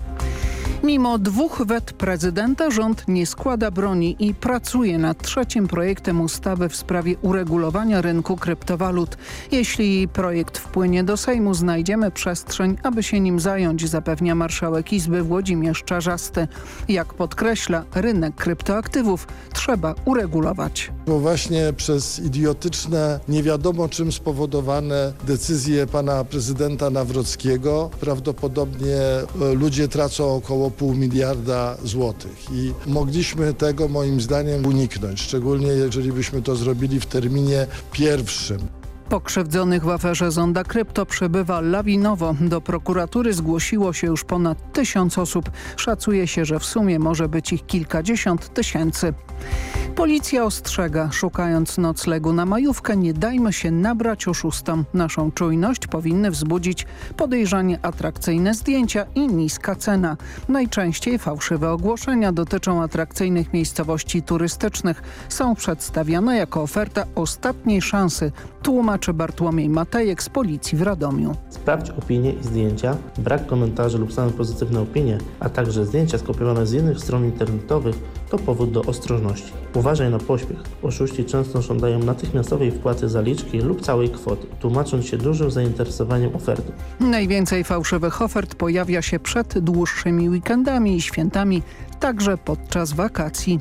Mimo dwóch wet prezydenta rząd nie składa broni i pracuje nad trzecim projektem ustawy w sprawie uregulowania rynku kryptowalut. Jeśli projekt wpłynie do Sejmu, znajdziemy przestrzeń, aby się nim zająć, zapewnia marszałek Izby Włodzimierz Czarzasty. Jak podkreśla, rynek kryptoaktywów trzeba uregulować. Bo właśnie przez idiotyczne, nie wiadomo czym spowodowane decyzje pana prezydenta Nawrockiego prawdopodobnie e, ludzie tracą około pół miliarda złotych i mogliśmy tego moim zdaniem uniknąć, szczególnie jeżeli byśmy to zrobili w terminie pierwszym. Pokrzywdzonych w aferze Zonda Krypto przebywa lawinowo. Do prokuratury zgłosiło się już ponad tysiąc osób. Szacuje się, że w sumie może być ich kilkadziesiąt tysięcy. Policja ostrzega, szukając noclegu na majówkę, nie dajmy się nabrać oszustom. Naszą czujność powinny wzbudzić podejrzanie atrakcyjne zdjęcia i niska cena. Najczęściej fałszywe ogłoszenia dotyczą atrakcyjnych miejscowości turystycznych. Są przedstawiane jako oferta ostatniej szansy, tłumaczy Bartłomiej Matejek z policji w Radomiu. Sprawdź opinie i zdjęcia, brak komentarzy lub same pozytywne opinie, a także zdjęcia skopiowane z innych stron internetowych to powód do ostrożności. Uważaj na pośpiech. Oszuści często żądają natychmiastowej wpłaty zaliczki lub całej kwoty, tłumacząc się dużym zainteresowaniem ofertą. Najwięcej fałszywych ofert pojawia się przed dłuższymi weekendami i świętami, także podczas wakacji.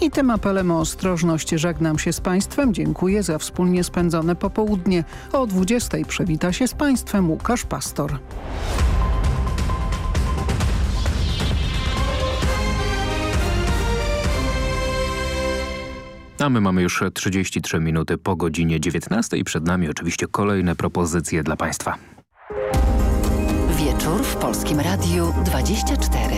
I tym apelem o ostrożność żegnam się z Państwem. Dziękuję za wspólnie spędzone popołudnie. O 20 przewita się z Państwem Łukasz Pastor. A my mamy już 33 minuty po godzinie 19 i przed nami oczywiście kolejne propozycje dla Państwa. Wieczór w Polskim Radiu 24.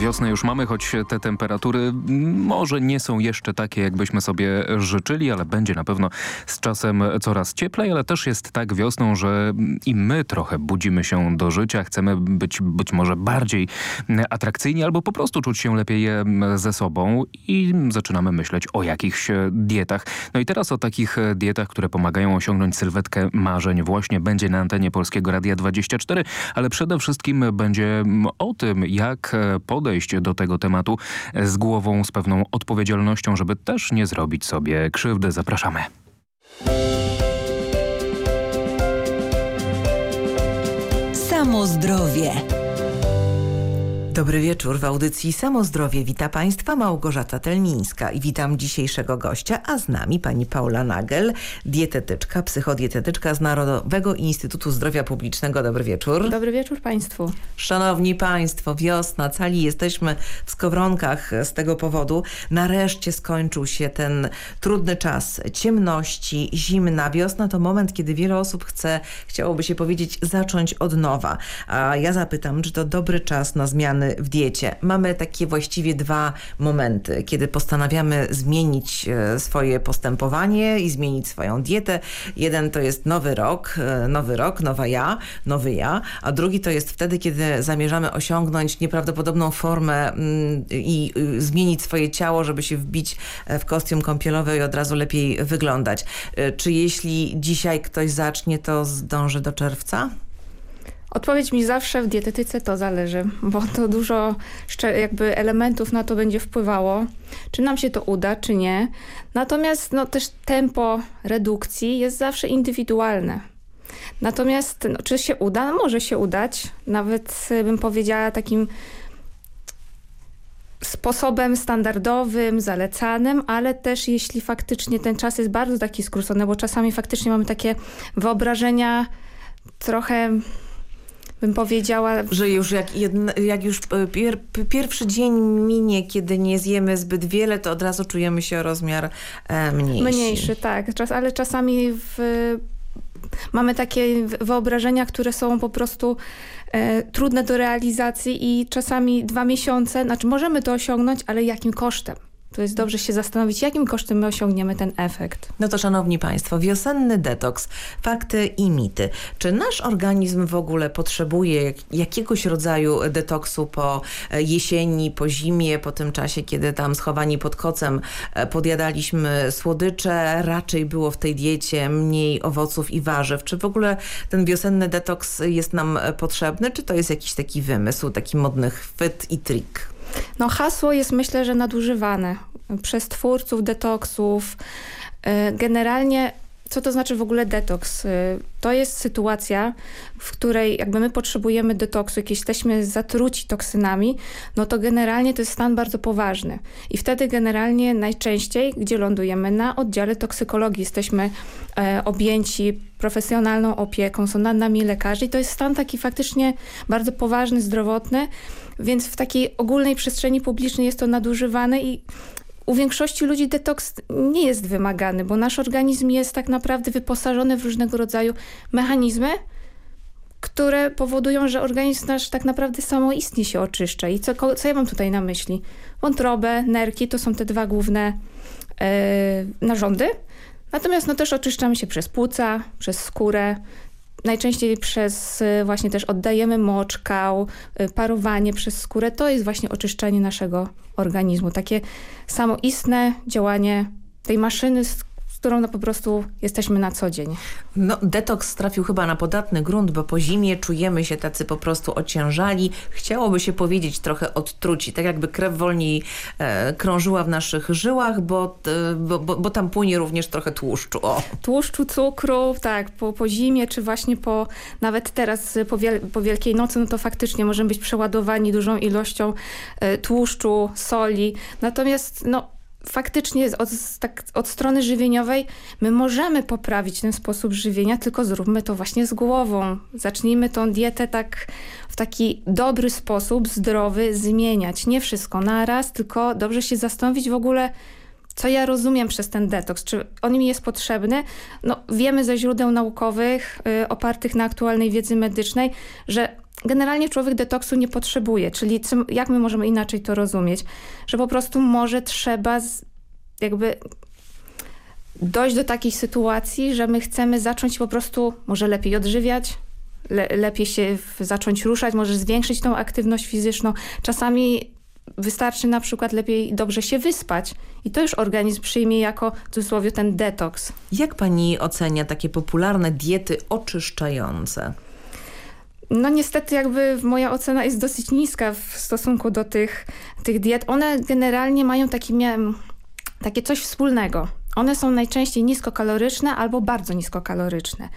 Wiosnę już mamy, choć te temperatury może nie są jeszcze takie, jakbyśmy sobie życzyli, ale będzie na pewno z czasem coraz cieplej, ale też jest tak wiosną, że i my trochę budzimy się do życia, chcemy być być może bardziej atrakcyjni albo po prostu czuć się lepiej ze sobą i zaczynamy myśleć o jakichś dietach. No i teraz o takich dietach, które pomagają osiągnąć sylwetkę marzeń właśnie będzie na antenie Polskiego Radia 24, ale przede wszystkim będzie o tym, jak podejść podejść do tego tematu z głową, z pewną odpowiedzialnością, żeby też nie zrobić sobie krzywdy. Zapraszamy. Samo zdrowie. Dobry wieczór w audycji Samozdrowie. Wita Państwa Małgorzata Telmińska i witam dzisiejszego gościa, a z nami pani Paula Nagel, dietetyczka, psychodietetyczka z Narodowego Instytutu Zdrowia Publicznego. Dobry wieczór. Dobry wieczór Państwu. Szanowni Państwo, wiosna, cali jesteśmy w skowronkach z tego powodu. Nareszcie skończył się ten trudny czas ciemności, zimna. Wiosna to moment, kiedy wiele osób chce, chciałoby się powiedzieć, zacząć od nowa. A ja zapytam, czy to dobry czas na zmiany w diecie. Mamy takie właściwie dwa momenty, kiedy postanawiamy zmienić e, swoje postępowanie i zmienić swoją dietę. Jeden to jest nowy rok, e, nowy rok, nowa ja, nowy ja, a drugi to jest wtedy, kiedy zamierzamy osiągnąć nieprawdopodobną formę mm, i y, zmienić swoje ciało, żeby się wbić e, w kostium kąpielowy i od razu lepiej wyglądać. Czy jeśli dzisiaj ktoś zacznie, to zdąży do czerwca? Odpowiedź mi zawsze w dietetyce to zależy, bo to dużo jakby elementów na to będzie wpływało, czy nam się to uda, czy nie. Natomiast no, też tempo redukcji jest zawsze indywidualne. Natomiast no, czy się uda? No, może się udać. Nawet bym powiedziała takim sposobem standardowym, zalecanym, ale też jeśli faktycznie ten czas jest bardzo taki skrócony, bo czasami faktycznie mamy takie wyobrażenia trochę bym powiedziała... Że już jak, jedna, jak już e, pier, pierwszy dzień minie, kiedy nie zjemy zbyt wiele, to od razu czujemy się o rozmiar e, mniejszy. Mniejszy, tak. Czas, ale czasami w, mamy takie wyobrażenia, które są po prostu e, trudne do realizacji i czasami dwa miesiące, znaczy możemy to osiągnąć, ale jakim kosztem? To jest dobrze się zastanowić, jakim kosztem my osiągniemy ten efekt. No to szanowni państwo, wiosenny detoks, fakty i mity. Czy nasz organizm w ogóle potrzebuje jakiegoś rodzaju detoksu po e, jesieni, po zimie, po tym czasie, kiedy tam schowani pod kocem e, podjadaliśmy słodycze, raczej było w tej diecie mniej owoców i warzyw. Czy w ogóle ten wiosenny detoks jest nam potrzebny, czy to jest jakiś taki wymysł, taki modny chwyt i trik? No hasło jest myślę, że nadużywane przez twórców detoksów. Y, generalnie co to znaczy w ogóle detoks? Y, to jest sytuacja, w której jakby my potrzebujemy detoksu, jak jesteśmy zatruci toksynami, no to generalnie to jest stan bardzo poważny. I wtedy generalnie najczęściej, gdzie lądujemy? Na oddziale toksykologii. Jesteśmy e, objęci profesjonalną opieką, są nad nami lekarzy i to jest stan taki faktycznie bardzo poważny, zdrowotny, więc w takiej ogólnej przestrzeni publicznej jest to nadużywane i u większości ludzi detoks nie jest wymagany, bo nasz organizm jest tak naprawdę wyposażony w różnego rodzaju mechanizmy, które powodują, że organizm nasz tak naprawdę samoistnie się oczyszcza. I co, co ja mam tutaj na myśli? Wątrobę, nerki to są te dwa główne yy, narządy. Natomiast no, też oczyszczamy się przez płuca, przez skórę, Najczęściej przez y, właśnie też oddajemy moczkał, y, parowanie przez skórę. To jest właśnie oczyszczanie naszego organizmu. Takie samoistne działanie tej maszyny, którą no po prostu jesteśmy na co dzień. No, detoks trafił chyba na podatny grunt, bo po zimie czujemy się tacy po prostu ociężali. Chciałoby się powiedzieć trochę odtruci, tak jakby krew wolniej e, krążyła w naszych żyłach, bo, e, bo, bo, bo, tam płynie również trochę tłuszczu. O. Tłuszczu, cukru, tak, po, po zimie, czy właśnie po, nawet teraz po, wiel, po Wielkiej Nocy, no to faktycznie możemy być przeładowani dużą ilością e, tłuszczu, soli. Natomiast no faktycznie od, tak, od strony żywieniowej my możemy poprawić ten sposób żywienia, tylko zróbmy to właśnie z głową. Zacznijmy tą dietę tak w taki dobry sposób, zdrowy, zmieniać. Nie wszystko naraz, tylko dobrze się zastanowić w ogóle, co ja rozumiem przez ten detoks, czy on mi jest potrzebny. No, wiemy ze źródeł naukowych y, opartych na aktualnej wiedzy medycznej, że generalnie człowiek detoksu nie potrzebuje, czyli jak my możemy inaczej to rozumieć? Że po prostu może trzeba z, jakby dojść do takiej sytuacji, że my chcemy zacząć po prostu może lepiej odżywiać, le, lepiej się w, zacząć ruszać, może zwiększyć tą aktywność fizyczną. Czasami wystarczy na przykład lepiej dobrze się wyspać i to już organizm przyjmie jako w cudzysłowie ten detoks. Jak pani ocenia takie popularne diety oczyszczające? No niestety jakby moja ocena jest dosyć niska w stosunku do tych, tych diet. One generalnie mają taki, miałem, takie coś wspólnego. One są najczęściej niskokaloryczne albo bardzo niskokaloryczne.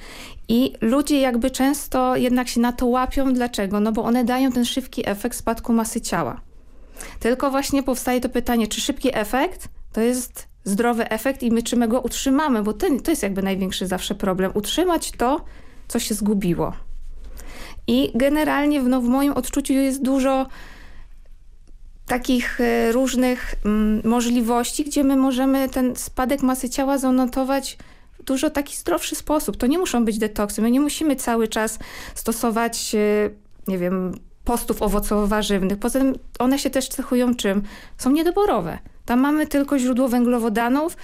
I ludzie jakby często jednak się na to łapią. Dlaczego? No bo one dają ten szybki efekt spadku masy ciała. Tylko właśnie powstaje to pytanie, czy szybki efekt to jest zdrowy efekt i my czy my go utrzymamy, bo to, to jest jakby największy zawsze problem. Utrzymać to, co się zgubiło. I generalnie no, w moim odczuciu jest dużo takich e, różnych mm, możliwości, gdzie my możemy ten spadek masy ciała zanotować w dużo taki zdrowszy sposób. To nie muszą być detoksy. My nie musimy cały czas stosować, e, nie wiem, postów owocowo-warzywnych. Poza tym one się też cechują czym? Są niedoborowe. Tam mamy tylko źródło węglowodanów,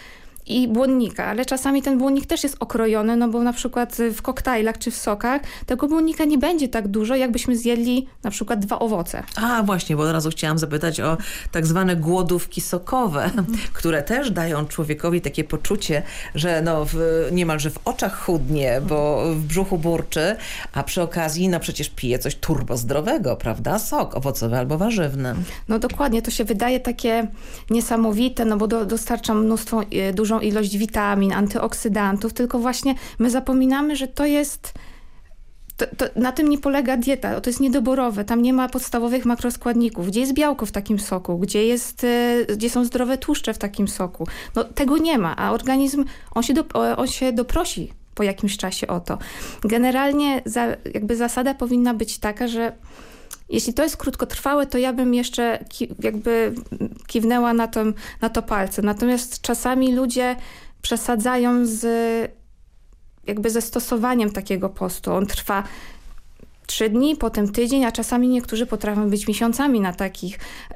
i błonnika, ale czasami ten błonnik też jest okrojony, no bo na przykład w koktajlach czy w sokach tego błonnika nie będzie tak dużo, jakbyśmy zjedli na przykład dwa owoce. A właśnie, bo od razu chciałam zapytać o tak zwane głodówki sokowe, mhm. które też dają człowiekowi takie poczucie, że no w, niemalże w oczach chudnie, bo w brzuchu burczy, a przy okazji no przecież pije coś turbo zdrowego, prawda? Sok owocowy albo warzywny. No dokładnie, to się wydaje takie niesamowite, no bo do, dostarcza mnóstwo, e, dużą ilość witamin, antyoksydantów, tylko właśnie my zapominamy, że to jest... To, to, na tym nie polega dieta, to jest niedoborowe, tam nie ma podstawowych makroskładników. Gdzie jest białko w takim soku? Gdzie, jest, e, gdzie są zdrowe tłuszcze w takim soku? No, tego nie ma, a organizm, on się, do, on się doprosi po jakimś czasie o to. Generalnie za, jakby zasada powinna być taka, że jeśli to jest krótkotrwałe, to ja bym jeszcze ki jakby kiwnęła na to, na to palce. Natomiast czasami ludzie przesadzają z jakby ze stosowaniem takiego postu. On trwa trzy dni, potem tydzień, a czasami niektórzy potrafią być miesiącami na takich y,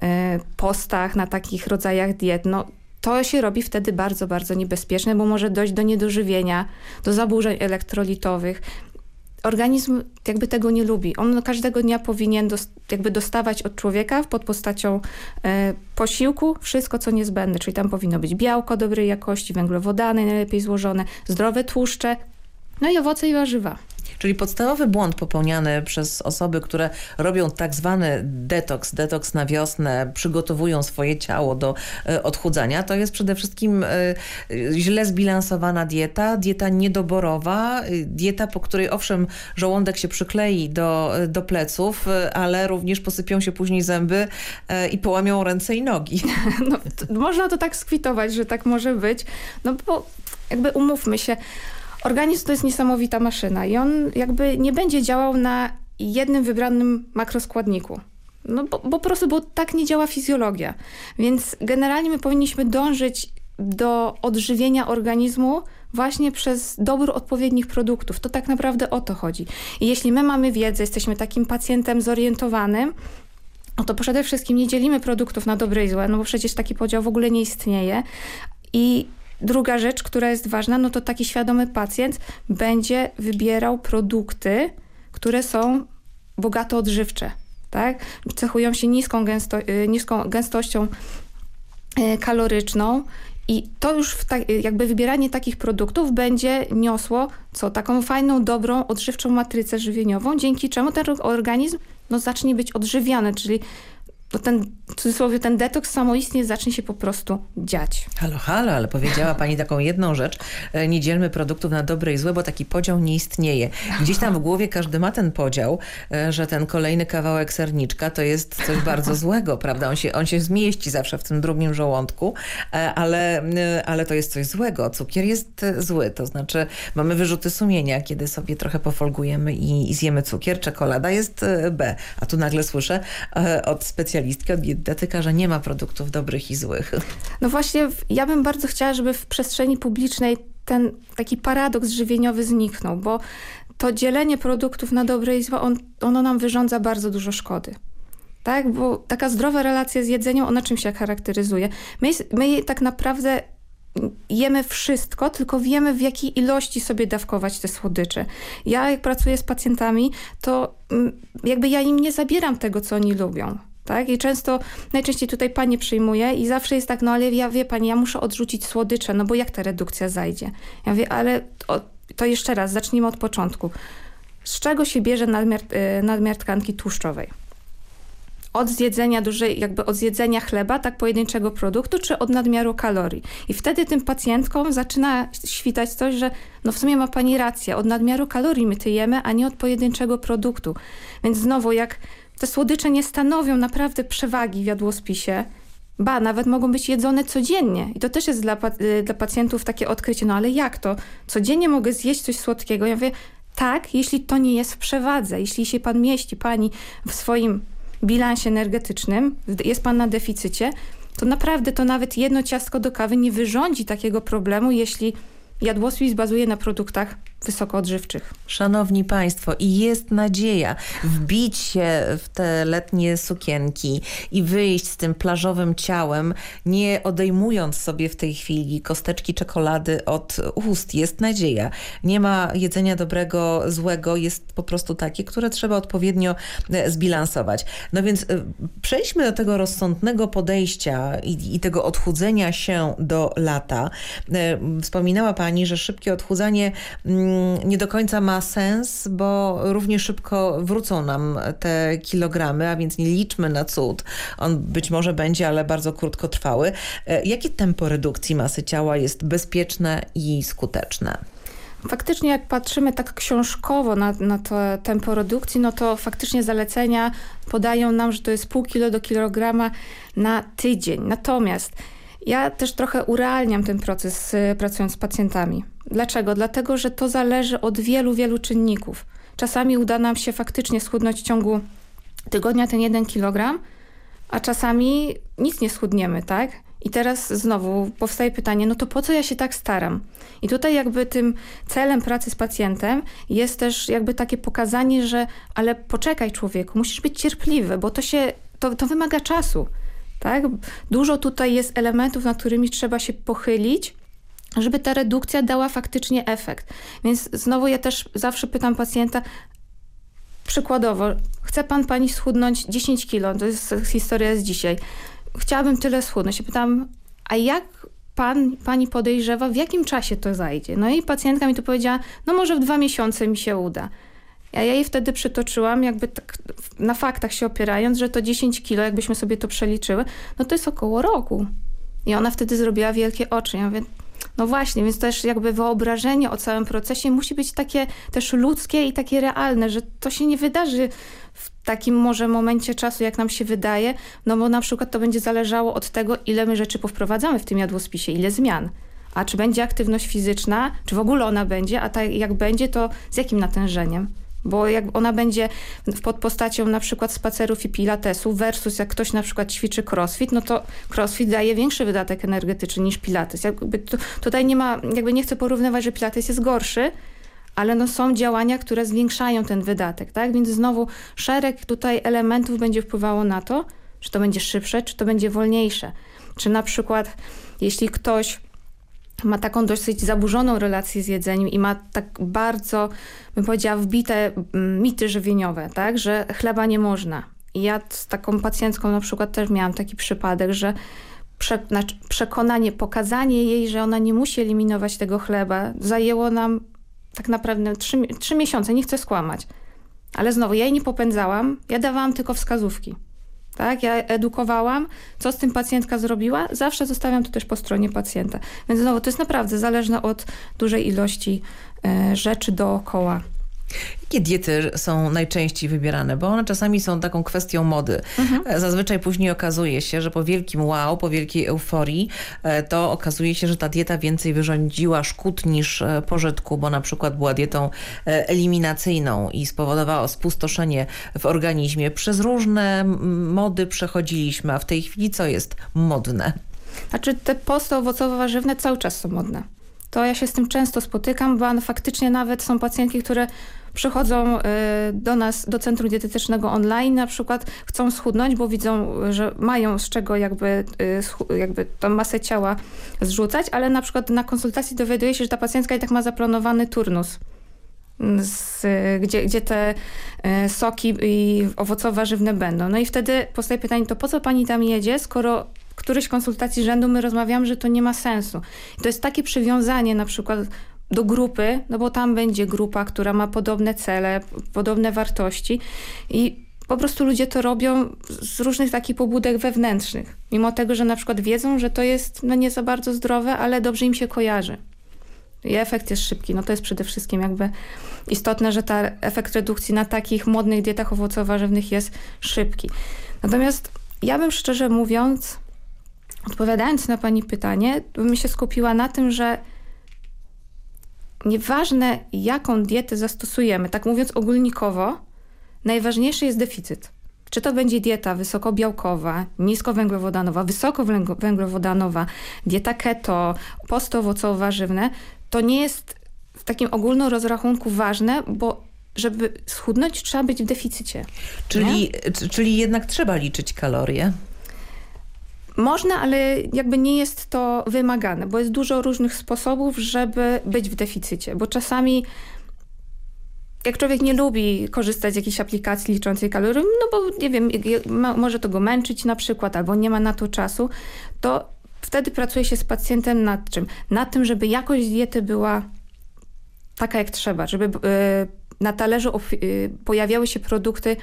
postach, na takich rodzajach diet. No, to się robi wtedy bardzo, bardzo niebezpieczne, bo może dojść do niedożywienia, do zaburzeń elektrolitowych organizm jakby tego nie lubi. On każdego dnia powinien jakby dostawać od człowieka pod postacią e, posiłku wszystko, co niezbędne. Czyli tam powinno być białko dobrej jakości, węglowodany najlepiej złożone, zdrowe tłuszcze, no i owoce i warzywa. Czyli podstawowy błąd popełniany przez osoby, które robią tak zwany detoks, detoks na wiosnę, przygotowują swoje ciało do e, odchudzania, to jest przede wszystkim e, źle zbilansowana dieta, dieta niedoborowa, e, dieta, po której owszem żołądek się przyklei do, do pleców, ale również posypią się później zęby i połamią ręce i nogi. No, to, można to tak skwitować, że tak może być, no bo jakby umówmy się, Organizm to jest niesamowita maszyna i on jakby nie będzie działał na jednym wybranym makroskładniku. No bo, bo po prostu, bo tak nie działa fizjologia. Więc generalnie my powinniśmy dążyć do odżywienia organizmu właśnie przez dobór odpowiednich produktów. To tak naprawdę o to chodzi. I jeśli my mamy wiedzę, jesteśmy takim pacjentem zorientowanym, no to przede wszystkim nie dzielimy produktów na dobre i złe, no bo przecież taki podział w ogóle nie istnieje. I Druga rzecz, która jest ważna, no to taki świadomy pacjent będzie wybierał produkty, które są bogato odżywcze. Tak? Cechują się niską, gęsto, y, niską gęstością y, kaloryczną i to już jakby wybieranie takich produktów będzie niosło co? Taką fajną, dobrą, odżywczą matrycę żywieniową, dzięki czemu ten organizm no, zacznie być odżywiany, czyli to ten, w cudzysłowie, ten detoks samoistnie zacznie się po prostu dziać. Halo, halo, ale powiedziała pani taką jedną rzecz. E, nie dzielmy produktów na dobre i złe, bo taki podział nie istnieje. Gdzieś tam w głowie każdy ma ten podział, e, że ten kolejny kawałek serniczka to jest coś bardzo złego, prawda? On się, on się zmieści zawsze w tym drugim żołądku, e, ale, ale to jest coś złego. Cukier jest zły, to znaczy mamy wyrzuty sumienia, kiedy sobie trochę pofolgujemy i, i zjemy cukier. Czekolada jest B, a tu nagle słyszę od specjalistki od dietetyka, że nie ma produktów dobrych i złych. No właśnie, ja bym bardzo chciała, żeby w przestrzeni publicznej ten taki paradoks żywieniowy zniknął, bo to dzielenie produktów na dobre i złe, on, ono nam wyrządza bardzo dużo szkody. Tak, bo taka zdrowa relacja z jedzeniem, ona czym się charakteryzuje? My, my tak naprawdę jemy wszystko, tylko wiemy w jakiej ilości sobie dawkować te słodycze. Ja jak pracuję z pacjentami, to mm, jakby ja im nie zabieram tego, co oni lubią tak? I często, najczęściej tutaj pani przyjmuje i zawsze jest tak, no ale ja wie pani, ja muszę odrzucić słodycze, no bo jak ta redukcja zajdzie? Ja mówię, ale to, to jeszcze raz, zacznijmy od początku. Z czego się bierze nadmiar, y, nadmiar tkanki tłuszczowej? Od zjedzenia dużej, jakby od zjedzenia chleba, tak pojedynczego produktu, czy od nadmiaru kalorii. I wtedy tym pacjentkom zaczyna świtać coś, że no w sumie ma pani rację, od nadmiaru kalorii my tyjemy, a nie od pojedynczego produktu. Więc znowu, jak te słodycze nie stanowią naprawdę przewagi w jadłospisie. Ba, nawet mogą być jedzone codziennie. I to też jest dla, y, dla pacjentów takie odkrycie. No ale jak to? Codziennie mogę zjeść coś słodkiego? Ja mówię, tak, jeśli to nie jest w przewadze. Jeśli się pan mieści, pani w swoim bilansie energetycznym, jest pan na deficycie, to naprawdę to nawet jedno ciastko do kawy nie wyrządzi takiego problemu, jeśli jadłospis bazuje na produktach wysokoodżywczych. Szanowni Państwo, i jest nadzieja wbić się w te letnie sukienki i wyjść z tym plażowym ciałem, nie odejmując sobie w tej chwili kosteczki czekolady od ust. Jest nadzieja. Nie ma jedzenia dobrego, złego, jest po prostu takie, które trzeba odpowiednio e, zbilansować. No więc e, przejdźmy do tego rozsądnego podejścia i, i tego odchudzenia się do lata. E, wspominała Pani, że szybkie odchudzanie Mm, nie do końca ma sens, bo równie szybko wrócą nam te kilogramy, a więc nie liczmy na cud. On być może będzie, ale bardzo krótkotrwały. E, jakie tempo redukcji masy ciała jest bezpieczne i skuteczne? Faktycznie jak patrzymy tak książkowo na, na to tempo redukcji, no to faktycznie zalecenia podają nam, że to jest pół kilo do kilograma na tydzień. Natomiast ja też trochę urealniam ten proces y, pracując z pacjentami. Dlaczego? Dlatego, że to zależy od wielu, wielu czynników. Czasami uda nam się faktycznie schudnąć w ciągu tygodnia ten jeden kilogram, a czasami nic nie schudniemy, tak? I teraz znowu powstaje pytanie, no to po co ja się tak staram? I tutaj jakby tym celem pracy z pacjentem jest też jakby takie pokazanie, że ale poczekaj człowieku, musisz być cierpliwy, bo to się, to, to wymaga czasu. Tak? Dużo tutaj jest elementów, nad którymi trzeba się pochylić, żeby ta redukcja dała faktycznie efekt. Więc znowu ja też zawsze pytam pacjenta, przykładowo, chce pan pani schudnąć 10 kilo, to jest historia z dzisiaj. Chciałabym tyle schudnąć. Ja pytam, a jak pan, pani podejrzewa, w jakim czasie to zajdzie? No i pacjentka mi to powiedziała, no może w dwa miesiące mi się uda. Ja jej wtedy przytoczyłam, jakby tak na faktach się opierając, że to 10 kilo, jakbyśmy sobie to przeliczyły, no to jest około roku. I ona wtedy zrobiła wielkie oczy. Ja mówię, no właśnie, więc też jakby wyobrażenie o całym procesie musi być takie też ludzkie i takie realne, że to się nie wydarzy w takim może momencie czasu, jak nam się wydaje, no bo na przykład to będzie zależało od tego, ile my rzeczy powprowadzamy w tym jadłospisie, ile zmian. A czy będzie aktywność fizyczna, czy w ogóle ona będzie, a tak jak będzie, to z jakim natężeniem? Bo jak ona będzie pod postacią na przykład spacerów i pilatesu versus jak ktoś na przykład ćwiczy crossfit, no to crossfit daje większy wydatek energetyczny niż pilates. Jakby tu, tutaj nie ma, jakby nie chcę porównywać, że pilates jest gorszy, ale no są działania, które zwiększają ten wydatek, tak? Więc znowu szereg tutaj elementów będzie wpływało na to, czy to będzie szybsze, czy to będzie wolniejsze. Czy na przykład jeśli ktoś ma taką dosyć zaburzoną relację z jedzeniem i ma tak bardzo, bym powiedziała, wbite mm, mity żywieniowe, tak, że chleba nie można. I ja z taką pacjentką na przykład też miałam taki przypadek, że znaczy przekonanie, pokazanie jej, że ona nie musi eliminować tego chleba, zajęło nam tak naprawdę trzy, trzy miesiące, nie chcę skłamać. Ale znowu, ja jej nie popędzałam, ja dawałam tylko wskazówki. Tak, ja edukowałam, co z tym pacjentka zrobiła, zawsze zostawiam to też po stronie pacjenta. Więc znowu, to jest naprawdę zależne od dużej ilości e, rzeczy dookoła. Jakie diety są najczęściej wybierane? Bo one czasami są taką kwestią mody. Mhm. Zazwyczaj później okazuje się, że po wielkim wow, po wielkiej euforii, e, to okazuje się, że ta dieta więcej wyrządziła szkód niż e, pożytku, bo na przykład była dietą e, eliminacyjną i spowodowała spustoszenie w organizmie. Przez różne mody przechodziliśmy, a w tej chwili co jest modne? Znaczy te posty owocowo-warzywne cały czas są modne. To ja się z tym często spotykam, bo faktycznie nawet są pacjentki, które przychodzą y, do nas, do Centrum Dietetycznego online, na przykład chcą schudnąć, bo widzą, że mają z czego jakby, y, jakby tą masę ciała zrzucać, ale na przykład na konsultacji dowiaduje się, że ta pacjentka i tak ma zaplanowany turnus. Z, gdzie, gdzie te y, soki i owocowo-warzywne będą. No i wtedy powstaje pytanie, to po co pani tam jedzie, skoro któryś konsultacji rzędu my rozmawiamy, że to nie ma sensu. I to jest takie przywiązanie na przykład do grupy, no bo tam będzie grupa, która ma podobne cele, podobne wartości i po prostu ludzie to robią z różnych takich pobudek wewnętrznych. Mimo tego, że na przykład wiedzą, że to jest no nie za bardzo zdrowe, ale dobrze im się kojarzy. I efekt jest szybki. No to jest przede wszystkim jakby istotne, że ta efekt redukcji na takich modnych dietach owocowo-warzywnych jest szybki. Natomiast ja bym szczerze mówiąc, odpowiadając na pani pytanie, bym się skupiła na tym, że nieważne jaką dietę zastosujemy, tak mówiąc ogólnikowo, najważniejszy jest deficyt. Czy to będzie dieta wysokobiałkowa, niskowęglowodanowa, wysokowęglowodanowa, dieta keto, posty owocowo-warzywne, to nie jest w takim ogólnym rozrachunku ważne, bo żeby schudnąć trzeba być w deficycie. Czyli, czyli jednak trzeba liczyć kalorie? Można, ale jakby nie jest to wymagane, bo jest dużo różnych sposobów, żeby być w deficycie, bo czasami jak człowiek nie lubi korzystać z jakiejś aplikacji liczącej kalorie, no bo nie wiem, może to go męczyć na przykład, albo nie ma na to czasu, to wtedy pracuje się z pacjentem nad czym? Nad tym, żeby jakość diety była taka jak trzeba, żeby y, na talerzu y, pojawiały się produkty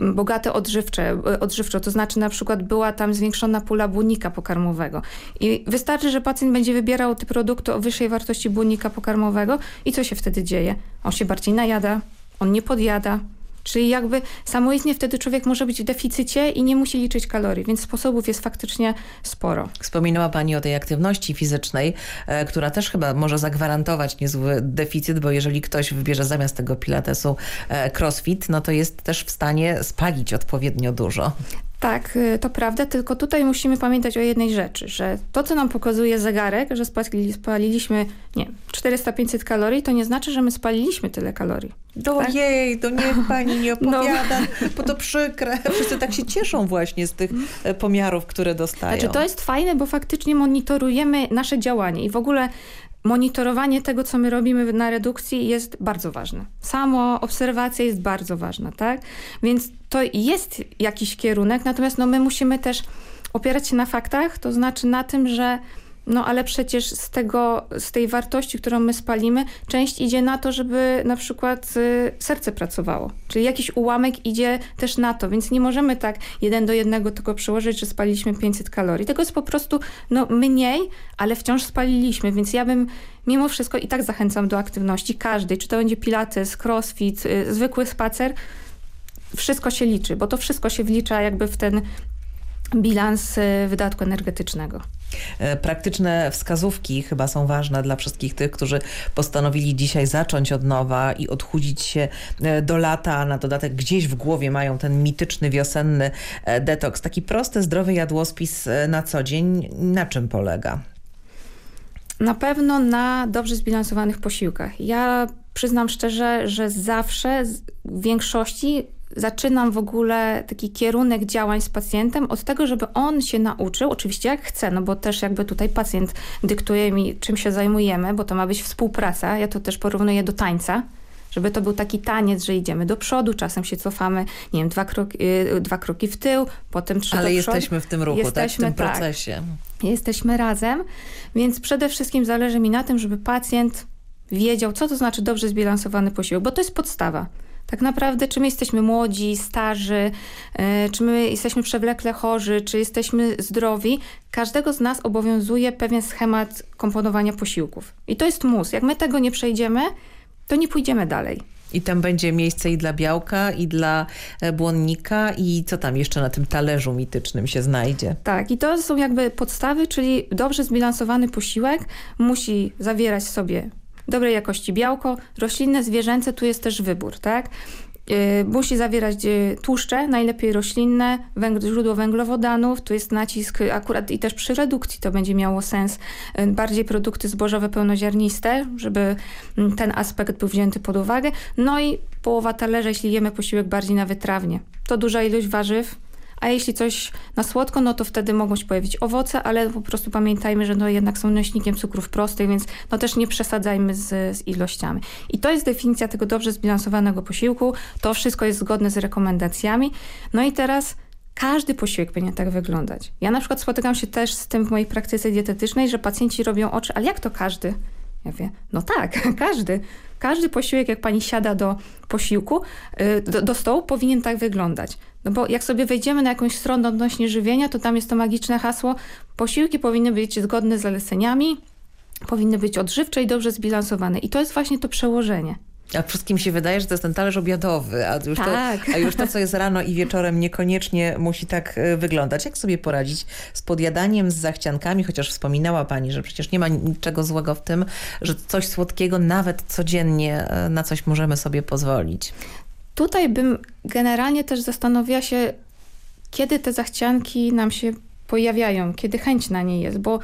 bogate odżywcze, e, odżywczo, to znaczy na przykład była tam zwiększona pula błonnika pokarmowego. I wystarczy, że pacjent będzie wybierał te produkty o wyższej wartości błonnika pokarmowego i co się wtedy dzieje? On się bardziej najada, on nie podjada, Czyli jakby samoistnie wtedy człowiek może być w deficycie i nie musi liczyć kalorii, więc sposobów jest faktycznie sporo. Wspominała Pani o tej aktywności fizycznej, e, która też chyba może zagwarantować niezły deficyt, bo jeżeli ktoś wybierze zamiast tego pilatesu e, crossfit, no to jest też w stanie spalić odpowiednio dużo. Tak, y, to prawda, tylko tutaj musimy pamiętać o jednej rzeczy, że to, co nam pokazuje zegarek, że spaliliśmy nie 400-500 kalorii, to nie znaczy, że my spaliliśmy tyle kalorii. Do tak? jej, to niech pani nie no. opowiada, no. bo to przykre. Wszyscy tak się cieszą właśnie z tych e, pomiarów, które dostają. Znaczy to jest fajne, bo faktycznie monitorujemy nasze działanie i w ogóle monitorowanie tego, co my robimy na redukcji jest bardzo ważne. Samo obserwacja jest bardzo ważna, tak? Więc to jest jakiś kierunek, natomiast no, my musimy też opierać się na faktach, to znaczy na tym, że no ale przecież z, tego, z tej wartości, którą my spalimy, część idzie na to, żeby na przykład y, serce pracowało. Czyli jakiś ułamek idzie też na to, więc nie możemy tak jeden do jednego tylko przełożyć, że spaliliśmy 500 kalorii. Tego jest po prostu no, mniej, ale wciąż spaliliśmy, więc ja bym mimo wszystko i tak zachęcam do aktywności każdej, czy to będzie pilates, crossfit, y, zwykły spacer, wszystko się liczy, bo to wszystko się wlicza jakby w ten bilans y, wydatku energetycznego. E, praktyczne wskazówki chyba są ważne dla wszystkich tych, którzy postanowili dzisiaj zacząć od nowa i odchudzić się e, do lata. Na dodatek gdzieś w głowie mają ten mityczny wiosenny e, detoks. Taki prosty, zdrowy jadłospis na co dzień. Na czym polega? Na pewno na dobrze zbilansowanych posiłkach. Ja przyznam szczerze, że zawsze w większości zaczynam w ogóle taki kierunek działań z pacjentem od tego, żeby on się nauczył, oczywiście jak chce, no bo też jakby tutaj pacjent dyktuje mi, czym się zajmujemy, bo to ma być współpraca. Ja to też porównuję do tańca, żeby to był taki taniec, że idziemy do przodu, czasem się cofamy, nie wiem, dwa kroki, yy, dwa kroki w tył, potem trzy Ale jesteśmy w tym ruchu, jesteśmy, tak? w tym tak. procesie. Tak, jesteśmy razem, więc przede wszystkim zależy mi na tym, żeby pacjent wiedział, co to znaczy dobrze zbilansowany posiłek, bo to jest podstawa. Tak naprawdę, czy my jesteśmy młodzi, starzy, e, czy my jesteśmy przewlekle chorzy, czy jesteśmy zdrowi, każdego z nas obowiązuje pewien schemat komponowania posiłków. I to jest mus. Jak my tego nie przejdziemy, to nie pójdziemy dalej. I tam będzie miejsce i dla białka, i dla e, błonnika, i co tam jeszcze na tym talerzu mitycznym się znajdzie? Tak, i to są jakby podstawy, czyli dobrze zbilansowany posiłek musi zawierać sobie dobrej jakości białko, roślinne, zwierzęce, tu jest też wybór, tak? Y, musi zawierać y, tłuszcze, najlepiej roślinne, źródło węglowodanów, tu jest nacisk akurat i też przy redukcji to będzie miało sens. Y, bardziej produkty zbożowe pełnoziarniste, żeby mm, ten aspekt był wzięty pod uwagę. No i połowa talerza, jeśli jemy posiłek bardziej na wytrawnie. To duża ilość warzyw, a jeśli coś na słodko, no to wtedy mogą się pojawić owoce, ale po prostu pamiętajmy, że no jednak są nośnikiem cukrów prostych, więc no też nie przesadzajmy z, z ilościami. I to jest definicja tego dobrze zbilansowanego posiłku. To wszystko jest zgodne z rekomendacjami. No i teraz każdy posiłek powinien tak wyglądać. Ja na przykład spotykam się też z tym w mojej praktyce dietetycznej, że pacjenci robią oczy, ale jak to każdy? Ja wiem, no tak, każdy. Każdy posiłek, jak pani siada do posiłku, y, do, do stołu, powinien tak wyglądać. No bo jak sobie wejdziemy na jakąś stronę odnośnie żywienia, to tam jest to magiczne hasło. Posiłki powinny być zgodne z zaleceniami, powinny być odżywcze i dobrze zbilansowane. I to jest właśnie to przełożenie. A wszystkim się wydaje, że to jest ten talerz obiadowy, a już, tak. to, a już to, co jest rano i wieczorem niekoniecznie musi tak e, wyglądać. Jak sobie poradzić z podjadaniem, z zachciankami, chociaż wspominała Pani, że przecież nie ma niczego złego w tym, że coś słodkiego nawet codziennie e, na coś możemy sobie pozwolić. Tutaj bym generalnie też zastanowiła się, kiedy te zachcianki nam się pojawiają, kiedy chęć na nie jest, bo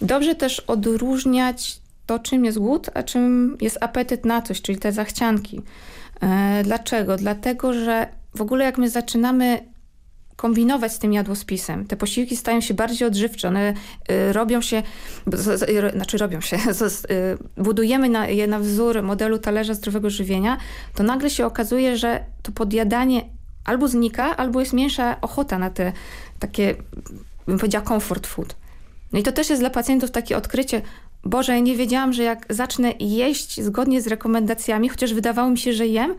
dobrze też odróżniać to, czym jest głód, a czym jest apetyt na coś, czyli te zachcianki. E, dlaczego? Dlatego, że w ogóle jak my zaczynamy kombinować z tym jadłospisem. Te posiłki stają się bardziej odżywcze, one y, robią się, z, znaczy robią się, y, budujemy na, je na wzór modelu talerza zdrowego żywienia, to nagle się okazuje, że to podjadanie albo znika, albo jest mniejsza ochota na te takie, bym powiedziała, comfort food. No i to też jest dla pacjentów takie odkrycie, Boże, nie wiedziałam, że jak zacznę jeść zgodnie z rekomendacjami, chociaż wydawało mi się, że jem,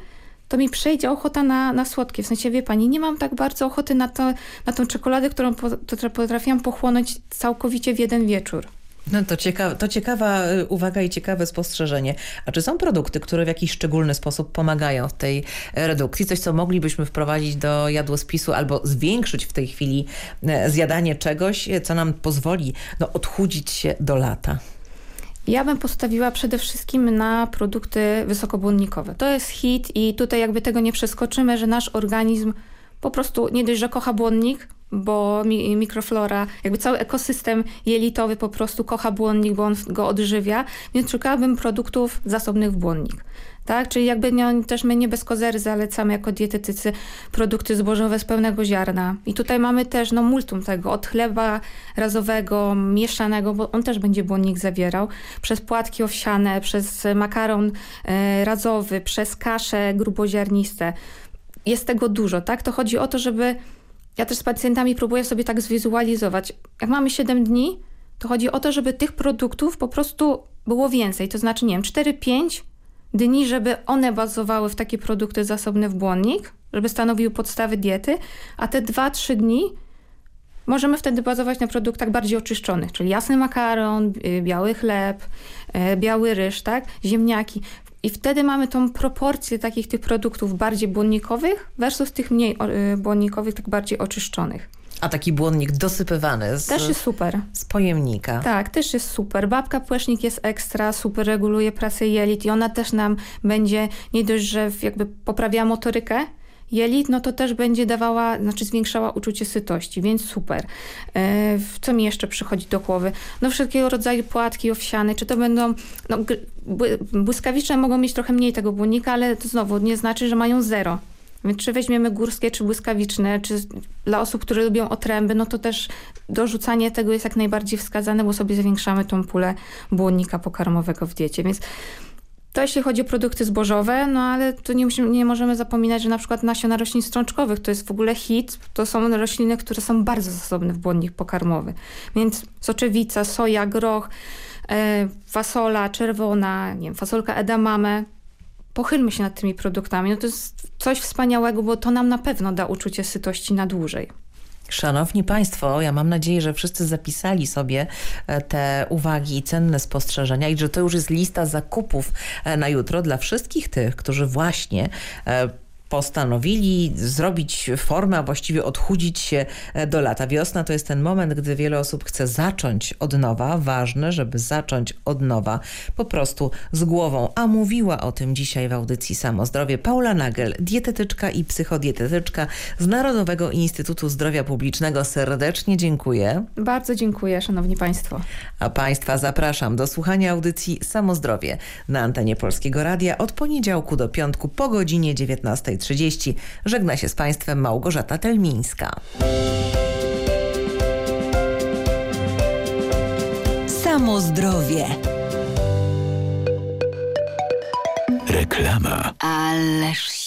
to mi przejdzie ochota na, na słodkie. W sensie, wie pani, nie mam tak bardzo ochoty na, to, na tą czekoladę, którą potrafiłam pochłonąć całkowicie w jeden wieczór. No to, ciekawa, to ciekawa y, uwaga i ciekawe spostrzeżenie. A czy są produkty, które w jakiś szczególny sposób pomagają w tej redukcji? Coś, co moglibyśmy wprowadzić do jadłospisu albo zwiększyć w tej chwili y, zjadanie czegoś, co nam pozwoli no, odchudzić się do lata? Ja bym postawiła przede wszystkim na produkty wysokobłonnikowe. To jest hit i tutaj jakby tego nie przeskoczymy, że nasz organizm po prostu nie dość, że kocha błonnik, bo mi, mikroflora, jakby cały ekosystem jelitowy po prostu kocha błonnik, bo on go odżywia, więc szukałabym produktów zasobnych w błonnik tak? Czyli jakby nie, też my nie bez kozery zalecamy jako dietetycy produkty zbożowe z pełnego ziarna. I tutaj mamy też no, multum tego, od chleba razowego, mieszanego, bo on też będzie błonnik zawierał, przez płatki owsiane, przez makaron e, razowy, przez kasze gruboziarniste. Jest tego dużo, tak? To chodzi o to, żeby... Ja też z pacjentami próbuję sobie tak zwizualizować. Jak mamy 7 dni, to chodzi o to, żeby tych produktów po prostu było więcej. To znaczy, nie wiem, 4-5 dni, żeby one bazowały w takie produkty zasobne w błonnik, żeby stanowiły podstawy diety, a te 2-3 dni możemy wtedy bazować na produktach bardziej oczyszczonych, czyli jasny makaron, y, biały chleb, y, biały ryż, tak? ziemniaki. I wtedy mamy tą proporcję takich tych produktów bardziej błonnikowych versus tych mniej y, błonnikowych, tak bardziej oczyszczonych. A taki błonnik dosypywany z, też jest super. z pojemnika. Tak, też jest super. Babka płecznik jest ekstra, super reguluje pracę jelit i ona też nam będzie nie dość, że jakby poprawiała motorykę, jelit, no to też będzie dawała, znaczy zwiększała uczucie sytości, więc super. E, co mi jeszcze przychodzi do głowy? No wszelkiego rodzaju płatki owsiane, czy to będą, no błyskawiczne mogą mieć trochę mniej tego błonnika, ale to znowu nie znaczy, że mają zero. Więc czy weźmiemy górskie, czy błyskawiczne, czy dla osób, które lubią otręby, no to też dorzucanie tego jest jak najbardziej wskazane, bo sobie zwiększamy tą pulę błonnika pokarmowego w diecie. Więc to jeśli chodzi o produkty zbożowe, no ale tu nie, musimy, nie możemy zapominać, że na przykład nasiona roślin strączkowych to jest w ogóle hit. To są rośliny, które są bardzo zasobne w błonnik pokarmowy. Więc soczewica, soja, groch, e, fasola czerwona, nie wiem, fasolka edamame, pochylmy się nad tymi produktami. No to jest coś wspaniałego, bo to nam na pewno da uczucie sytości na dłużej. Szanowni Państwo, ja mam nadzieję, że wszyscy zapisali sobie e, te uwagi i cenne spostrzeżenia i że to już jest lista zakupów e, na jutro dla wszystkich tych, którzy właśnie e, postanowili zrobić formę, a właściwie odchudzić się e, do lata. Wiosna to jest ten moment, gdy wiele osób chce zacząć od nowa. Ważne, żeby zacząć od nowa po prostu z głową. A mówiła o tym dzisiaj w audycji Samozdrowie Paula Nagel, dietetyczka i psychodietetyczka z Narodowego Instytutu Zdrowia Publicznego. Serdecznie dziękuję. Bardzo dziękuję, szanowni państwo. A państwa zapraszam do słuchania audycji Samozdrowie na antenie Polskiego Radia od poniedziałku do piątku po godzinie 19 9.30. Żegna się z Państwem Małgorzata Telmińska. Samo zdrowie. Reklama. Ależ